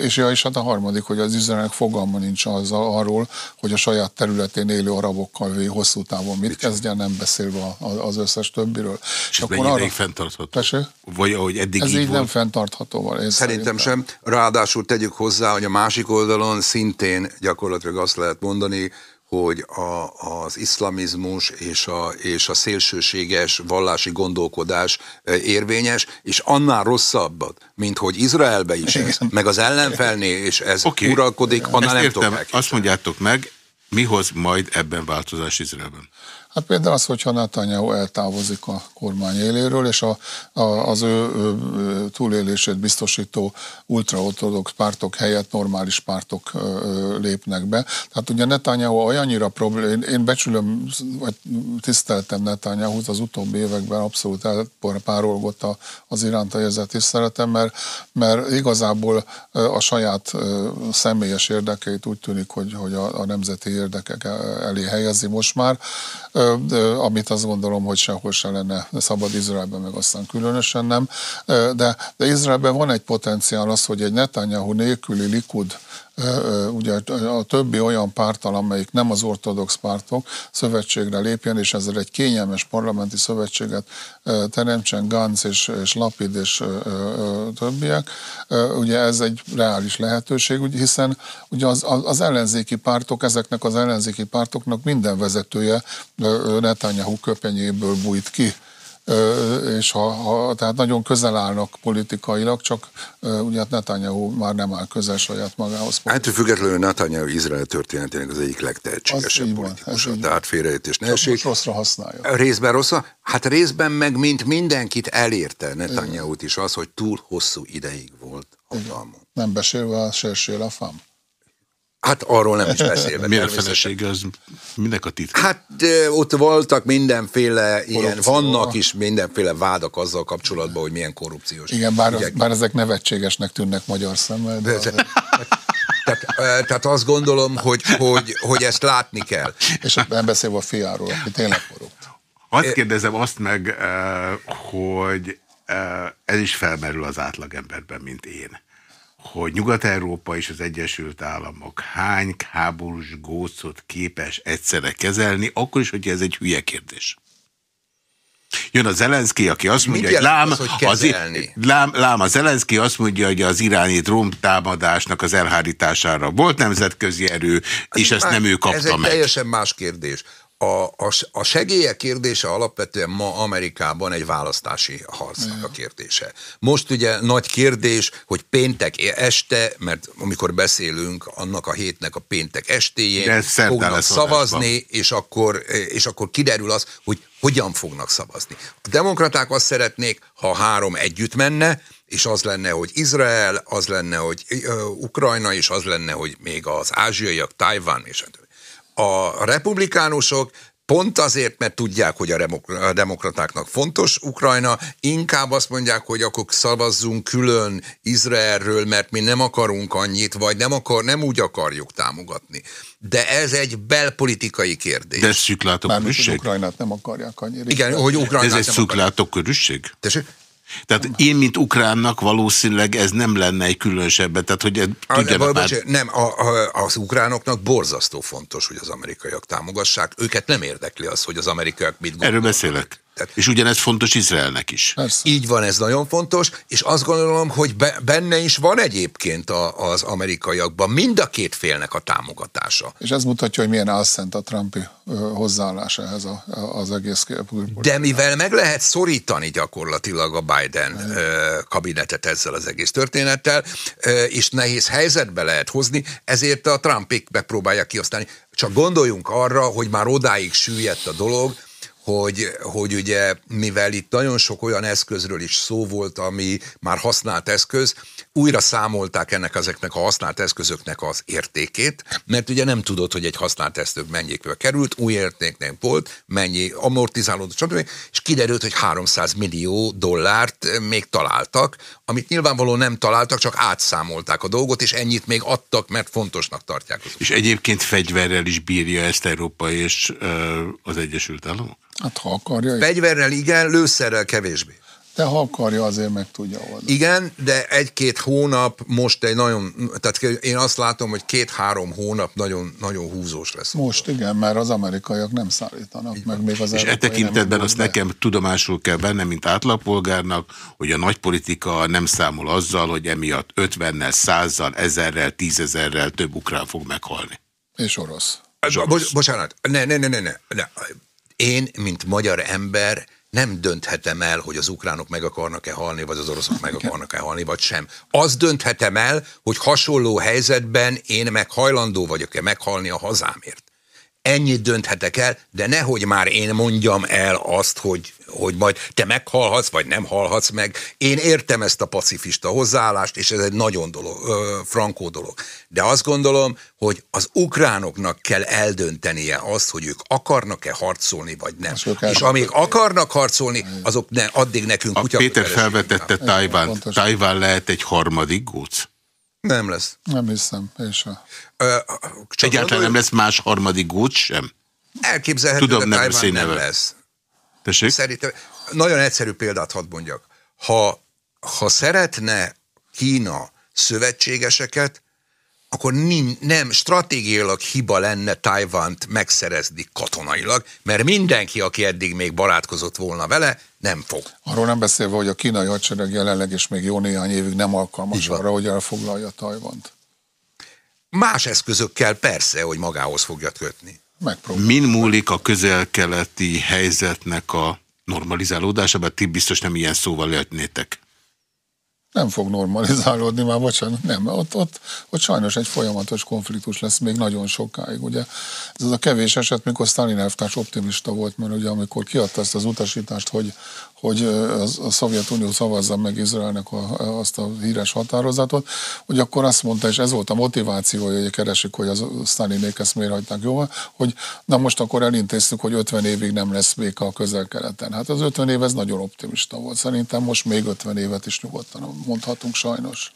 Speaker 3: és, ja, és hát a harmadik, hogy az Izraelnek fogalma nincs az, arról, hogy a saját területén élő arabokkal hosszú távon mit kezdjen, nem beszélve az összes többiről.
Speaker 1: És, és akkor arra... fenntartható?
Speaker 3: Tessék?
Speaker 1: Vagy ahogy eddig
Speaker 3: Ez így,
Speaker 1: így
Speaker 3: volt? nem fenntartható. Van,
Speaker 2: szerintem, szerintem sem. Ráadásul tegyük hozzá, hogy a másik oldalon szintén gyakorlatilag azt lehet mondani, hogy a, az iszlamizmus és a, és a szélsőséges vallási gondolkodás érvényes, és annál rosszabbat, mint hogy Izraelbe is ez, meg az ellenfelnél, és ez okay. uralkodik, annál nem tudom
Speaker 1: Azt mondjátok meg, mi hoz majd ebben változás Izraelben?
Speaker 3: Hát például az, hogyha Netanyahu eltávozik a kormány éléről, és a, a, az ő, ő túlélését biztosító ultraortodox pártok helyett normális pártok ö, lépnek be. Tehát ugye Netanyahu olyannyira problém, én, becsülöm, vagy tiszteltem Netanyahu-t az utóbbi években abszolút elpárolgott az iránta érzett tiszteletem, mert, mert igazából a saját személyes érdekeit úgy tűnik, hogy, hogy a, a nemzeti érdekek elé helyezi most már amit azt gondolom, hogy sehol se lenne szabad Izraelben, meg aztán különösen nem. De, de Izraelben van egy potenciál az, hogy egy Netanyahu nélküli Likud ugye a többi olyan pártal, amelyik nem az ortodox pártok, szövetségre lépjen, és ezzel egy kényelmes parlamenti szövetséget teremtsen Gantz és, és Lapid és többiek. Ugye ez egy reális lehetőség, hiszen ugye az, az ellenzéki pártok, ezeknek az ellenzéki pártoknak minden vezetője Netanyahu köpenyéből bújt ki és ha, ha, tehát nagyon közel állnak politikailag, csak ugye hát Netanyahu már nem áll közel saját magához.
Speaker 2: Hát függetlenül Netanyahu Izrael történetének az egyik legtehetségesebb politikusa, tehát félreértés ne
Speaker 3: esik. rosszra használja.
Speaker 2: Részben rosszra, hát részben meg mint mindenkit elérte netanyahu is az, hogy túl hosszú ideig volt hatalmon.
Speaker 3: Nem beszélve a sersél a fám.
Speaker 2: Hát arról nem is beszélve.
Speaker 1: Milyen felesége az minek a titka?
Speaker 2: Hát ott voltak mindenféle ilyen, vannak is mindenféle vádak azzal kapcsolatban, hogy milyen korrupciós.
Speaker 3: Igen, bár, az, bár ezek nevetségesnek tűnnek magyar szemmel. De, de,
Speaker 2: tehát, tehát azt gondolom, hogy, hogy, hogy ezt látni kell.
Speaker 3: És nem beszélve a fiáról, aki tényleg korrupt.
Speaker 1: Azt kérdezem azt meg, hogy ez is felmerül az átlagemberben, mint én hogy Nyugat-Európa és az Egyesült Államok hány háborús gócot képes egyszerre kezelni, akkor is, hogy ez egy hülye kérdés. Jön a Zelenszky, aki azt mondja, hogy lám, az, hogy az, lám, lám a Zelenszky azt mondja, hogy az iráni támadásnak az elhárítására volt nemzetközi erő, és ezt nem ő kapta
Speaker 2: ez egy
Speaker 1: meg.
Speaker 2: teljesen más kérdés a, a, a segélyek kérdése alapvetően ma Amerikában egy választási harcnak a kérdése. Most ugye nagy kérdés, hogy péntek este, mert amikor beszélünk annak a hétnek a péntek estéjén, fognak szavazni, és akkor, és akkor kiderül az, hogy hogyan fognak szavazni. A demokraták azt szeretnék, ha három együtt menne, és az lenne, hogy Izrael, az lenne, hogy Ukrajna, és az lenne, hogy még az ázsiaiak, Tajvan, és a a republikánusok pont azért, mert tudják, hogy a demokratáknak fontos Ukrajna, inkább azt mondják, hogy akkor szavazzunk külön Izraelről, mert mi nem akarunk annyit, vagy nem, akar, nem úgy akarjuk támogatni. De ez egy belpolitikai kérdés.
Speaker 1: De ez szűklátókörűség?
Speaker 3: Ukrajnát nem akarják annyira.
Speaker 2: Igen, hogy Ukrajnát
Speaker 1: Ez egy szűklátókörűség? Tessék? Tehát én, mint ukránnak valószínűleg ez nem lenne egy különösebben, tehát hogy tudjanak
Speaker 2: a, már... Nem, a, a, az ukránoknak borzasztó fontos, hogy az amerikaiak támogassák. Őket nem érdekli az, hogy az amerikaiak mit gondolnak.
Speaker 1: Erről beszélek. Tehát, és ugyanez fontos Izraelnek is.
Speaker 2: Persze. Így van, ez nagyon fontos, és azt gondolom, hogy be, benne is van egyébként a, az amerikaiakban mind a két félnek a támogatása.
Speaker 3: És ez mutatja, hogy milyen álszent a Trumpi hozzáállás ehhez a, az egész
Speaker 2: De mivel meg lehet szorítani gyakorlatilag a Biden kabinetet ezzel az egész történettel, és nehéz helyzetbe lehet hozni, ezért a Trumpik megpróbálják kiosztani. Csak gondoljunk arra, hogy már odáig süllyedt a dolog, hogy, hogy ugye, mivel itt nagyon sok olyan eszközről is szó volt, ami már használt eszköz, újra számolták ennek ezeknek a használt eszközöknek az értékét, mert ugye nem tudod, hogy egy használt eszköz mennyibe került, új érték nem volt, mennyi amortizálódott, stb. És kiderült, hogy 300 millió dollárt még találtak, amit nyilvánvalóan nem találtak, csak átszámolták a dolgot, és ennyit még adtak, mert fontosnak tartják.
Speaker 1: És egyébként fegyverrel is bírja ezt Európa és az Egyesült Államok?
Speaker 3: Hát ha akarja.
Speaker 2: Fegyverrel igen, lőszerrel kevésbé.
Speaker 3: De ha akarja, azért meg tudja oldani.
Speaker 2: Igen, de egy-két hónap most egy nagyon, tehát én azt látom, hogy két-három hónap nagyon, nagyon húzós lesz.
Speaker 3: Most igen, mert az amerikaiak nem szállítanak Így meg még az
Speaker 1: És e tekintetben azt nekem tudomásul kell vennem, mint átlagpolgárnak, hogy a nagy politika nem számol azzal, hogy emiatt 50-nel, 100-zal, 1000-rel, 10 több ukrán fog meghalni.
Speaker 3: És orosz.
Speaker 2: Bo bocsánat, ne, ne, ne, ne, ne. Én, mint magyar ember, nem dönthetem el, hogy az ukránok meg akarnak-e halni, vagy az oroszok meg akarnak-e halni, vagy sem. Az dönthetem el, hogy hasonló helyzetben én meg hajlandó vagyok-e meghalni a hazámért. Ennyit dönthetek el, de nehogy már én mondjam el azt, hogy hogy majd te meghalhatsz, vagy nem halhatsz meg. Én értem ezt a pacifista hozzáállást, és ez egy nagyon dolog, ö, frankó dolog. De azt gondolom, hogy az ukránoknak kell eldöntenie azt, hogy ők akarnak-e harcolni, vagy nem. És amíg akarnak harcolni, azok ne, addig nekünk
Speaker 1: a Péter felvetette Tajván. Tajván lehet egy harmadik góc?
Speaker 2: Nem lesz.
Speaker 3: Nem hiszem, és a...
Speaker 1: Ö, Egyáltalán nem lesz más harmadik góc sem?
Speaker 2: Elképzelhető, Tudom, de Tajván nem lesz.
Speaker 1: Tessék?
Speaker 2: Szerintem nagyon egyszerű példát hadd mondjak. Ha, ha szeretne Kína szövetségeseket, akkor nem, nem stratégiailag hiba lenne Tajvant megszerezni katonailag, mert mindenki, aki eddig még barátkozott volna vele, nem fog.
Speaker 3: Arról nem beszélve, hogy a kínai hadsereg jelenleg és még jó néhány évig nem alkalmas arra, hogy elfoglalja Tajvant.
Speaker 2: Más eszközökkel persze, hogy magához fogja kötni.
Speaker 1: Megpróbál. Min múlik a közel-keleti helyzetnek a normalizálódása, mert ti biztos nem ilyen szóval jöttnétek
Speaker 3: nem fog normalizálódni már, bocsánat, nem, ott, ott, ott sajnos egy folyamatos konfliktus lesz még nagyon sokáig, ugye. Ez az a kevés eset, mikor Stalin elvtárs optimista volt, mert ugye amikor kiadta ezt az utasítást, hogy hogy a Szovjetunió szavazza meg Izraelnek a, azt a híres határozatot, hogy akkor azt mondta, és ez volt a motivációja, hogy keresik, hogy az Stalinék ezt miért hagyták jóval, hogy na most akkor elintéztük, hogy 50 évig nem lesz béka a közel-keleten. Hát az 50 év ez nagyon optimista volt. Szerintem most még 50 évet is nyugodtan mondhatunk sajnos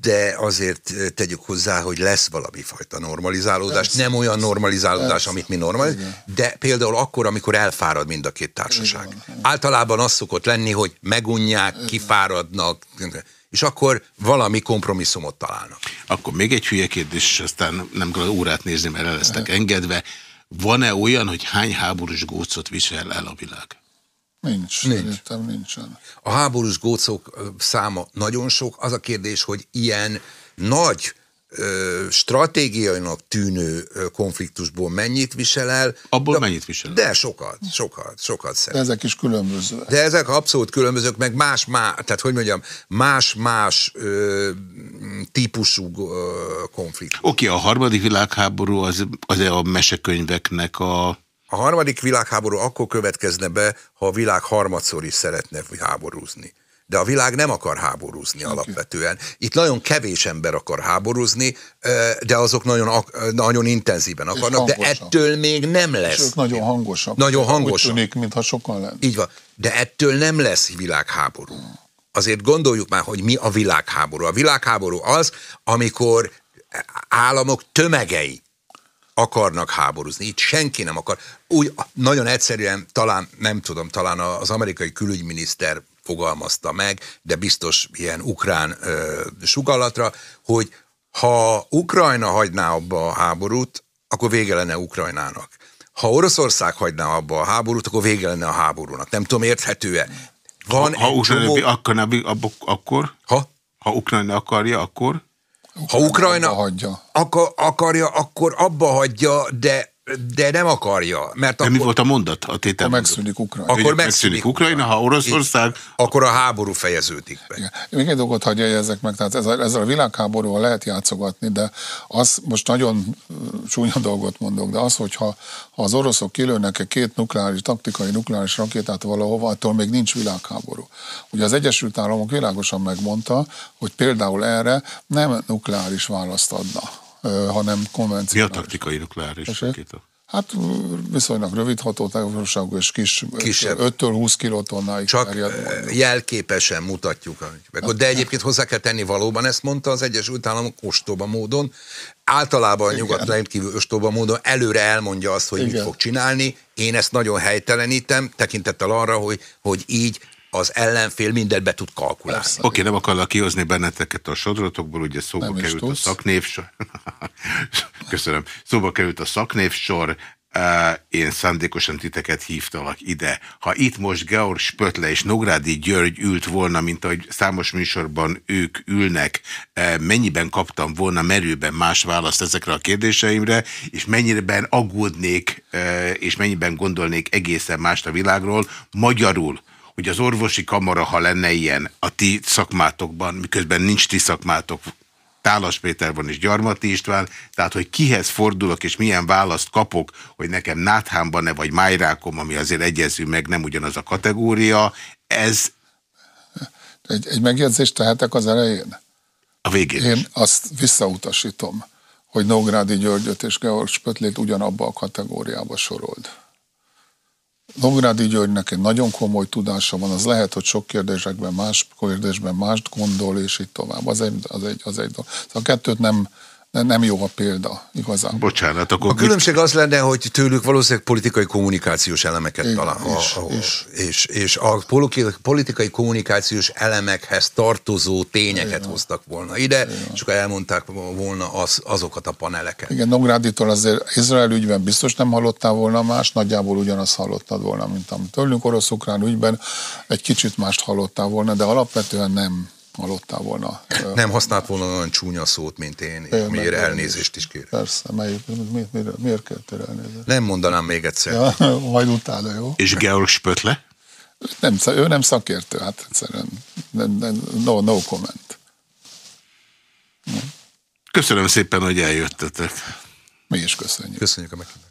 Speaker 2: de azért tegyük hozzá, hogy lesz valami fajta normalizálódás, Persze. nem olyan normalizálódás, Persze. amit mi normális, de például akkor, amikor elfárad mind a két társaság. Igen. Általában az szokott lenni, hogy megunják, Igen. kifáradnak, és akkor valami kompromisszumot találnak.
Speaker 1: Akkor még egy hülye kérdés, aztán nem kell órát nézni, mert el lesznek engedve. Van-e olyan, hogy hány háborús gócot visel el a világ?
Speaker 3: Nincs, Nincs. szerintem nincsen.
Speaker 2: A háborús gócok száma nagyon sok. Az a kérdés, hogy ilyen nagy stratégiainak tűnő konfliktusból mennyit visel el.
Speaker 1: Abból de, mennyit visel
Speaker 2: De sokat, sokat, sokat
Speaker 3: szerintem. De ezek is különbözőek.
Speaker 2: De ezek abszolút különbözők, meg más-más, tehát hogy mondjam, más-más típusú ö, konfliktus.
Speaker 1: Oké, okay, a harmadik világháború az, az a mesekönyveknek a
Speaker 2: a harmadik világháború akkor következne be, ha a világ harmadszor is szeretne háborúzni. De a világ nem akar háborúzni okay. alapvetően. Itt nagyon kevés ember akar háborúzni, de azok nagyon, nagyon intenzíven akarnak, de ettől még nem lesz. És
Speaker 3: ők nagyon hangosak.
Speaker 2: Nagyon hangosak.
Speaker 3: Úgy tűnik, mintha sokan lenne.
Speaker 2: Így van. De ettől nem lesz világháború. Azért gondoljuk már, hogy mi a világháború. A világháború az, amikor államok tömegei akarnak háborúzni. Itt senki nem akar. Úgy nagyon egyszerűen, talán, nem tudom, talán az amerikai külügyminiszter fogalmazta meg, de biztos ilyen ukrán ö, sugallatra, hogy ha Ukrajna hagyná abba a háborút, akkor vége lenne Ukrajnának. Ha Oroszország hagyná abba a háborút, akkor vége lenne a háborúnak. Nem tudom, érthető-e?
Speaker 1: Van ha, ha Ukrajna csomó... akarna, akkor?
Speaker 2: Ha?
Speaker 1: Ha Ukrajna akarja, akkor?
Speaker 2: Ha Ukrajna hagyja. Akar, akarja, akkor abba hagyja, de de nem akarja. Mert
Speaker 1: de
Speaker 2: akkor,
Speaker 1: mi volt a mondat? A tétel
Speaker 3: megszűnik Ukrajna.
Speaker 2: Akkor megszűnik, megszűnik
Speaker 1: Ukrajna, ha Oroszország...
Speaker 2: Akkor a háború fejeződik be. Igen.
Speaker 3: Még egy dolgot hagyja ezek meg, tehát ezzel, ezzel a világháborúval lehet játszogatni, de az most nagyon csúnya dolgot mondok, de az, hogyha ha az oroszok kilőnek egy két nukleáris, taktikai nukleáris rakétát valahova, attól még nincs világháború. Ugye az Egyesült Államok világosan megmondta, hogy például erre nem nukleáris választ adna hanem konvencionális. Mi
Speaker 1: a taktikai nukleáris rakéta?
Speaker 3: Hát viszonylag rövid hatótávolságú és kis, Kisebb. 5-től 20 kilotonnáig
Speaker 2: Csak terjed. jelképesen mutatjuk. Hát, de egyébként hozzá kell tenni valóban, ezt mondta az Egyesült Államok ostoba módon. Általában a nyugat rendkívül ostoba módon előre elmondja azt, hogy Igen. mit fog csinálni. Én ezt nagyon helytelenítem, tekintettel arra, hogy, hogy így az ellenfél mindent be tud kalkulálni.
Speaker 1: Oké, okay, nem akarlak kihozni benneteket a sodrotokból, ugye szóba nem került a szaknévsor. (laughs) Köszönöm. Szóba került a szaknévsor, én szándékosan titeket hívtalak ide. Ha itt most Georg Spötle és Nográdi György ült volna, mint ahogy számos műsorban ők ülnek, mennyiben kaptam volna merőben más választ ezekre a kérdéseimre, és mennyiben aggódnék, és mennyiben gondolnék egészen mást a világról, magyarul hogy az orvosi kamara, ha lenne ilyen a ti szakmátokban, miközben nincs ti szakmátok, Tálas Péter van és Gyarmati István, tehát hogy kihez fordulok és milyen választ kapok, hogy nekem náthámban-e vagy májrákom, ami azért egyező meg, nem ugyanaz a kategória, ez...
Speaker 3: Egy, egy megjegyzést tehetek az elején?
Speaker 1: A végén
Speaker 3: Én is. azt visszautasítom, hogy Nógrádi Györgyöt és Georg Spötlét ugyanabba a kategóriába sorold. Nógrádi Györgynek egy nagyon komoly tudása van, az lehet, hogy sok kérdésekben más kérdésben mást gondol, és így tovább. Az egy, az egy, az egy dolog. Szóval a kettőt nem, nem jó a példa igazán.
Speaker 1: Bocsánat, akkor...
Speaker 2: A különbség az lenne, hogy tőlük valószínűleg politikai kommunikációs elemeket
Speaker 3: Igen,
Speaker 2: talál.
Speaker 3: és-
Speaker 2: a, a,
Speaker 3: és-
Speaker 2: és, és a poli- politikai kommunikációs elemekhez tartozó tényeket hoztak volna ide, és akkor elmondták volna az, azokat a paneleket.
Speaker 3: Igen, Nográditól azért Izrael ügyben biztos nem hallottál volna más, nagyjából ugyanazt hallottad volna, mint amit tőlünk orosz-ukrán ügyben, egy kicsit mást hallottál volna, de alapvetően nem hallottál volna. (clears throat)
Speaker 2: Nem használt volna olyan csúnya szót, mint én,
Speaker 3: Tényleg,
Speaker 2: miért
Speaker 3: nem.
Speaker 2: elnézést is kérek.
Speaker 3: Persze, melyik, mi, mi, miért kértél elnézést?
Speaker 2: Nem mondanám még egyszer.
Speaker 3: Ja, (laughs) majd utána, jó?
Speaker 1: És Georg Spötle?
Speaker 3: Nem, ő nem szakértő, hát egyszerűen nem, nem, no, no comment.
Speaker 1: Köszönöm szépen, hogy eljöttetek.
Speaker 3: Mi is köszönjük.
Speaker 2: Köszönjük a meghívást.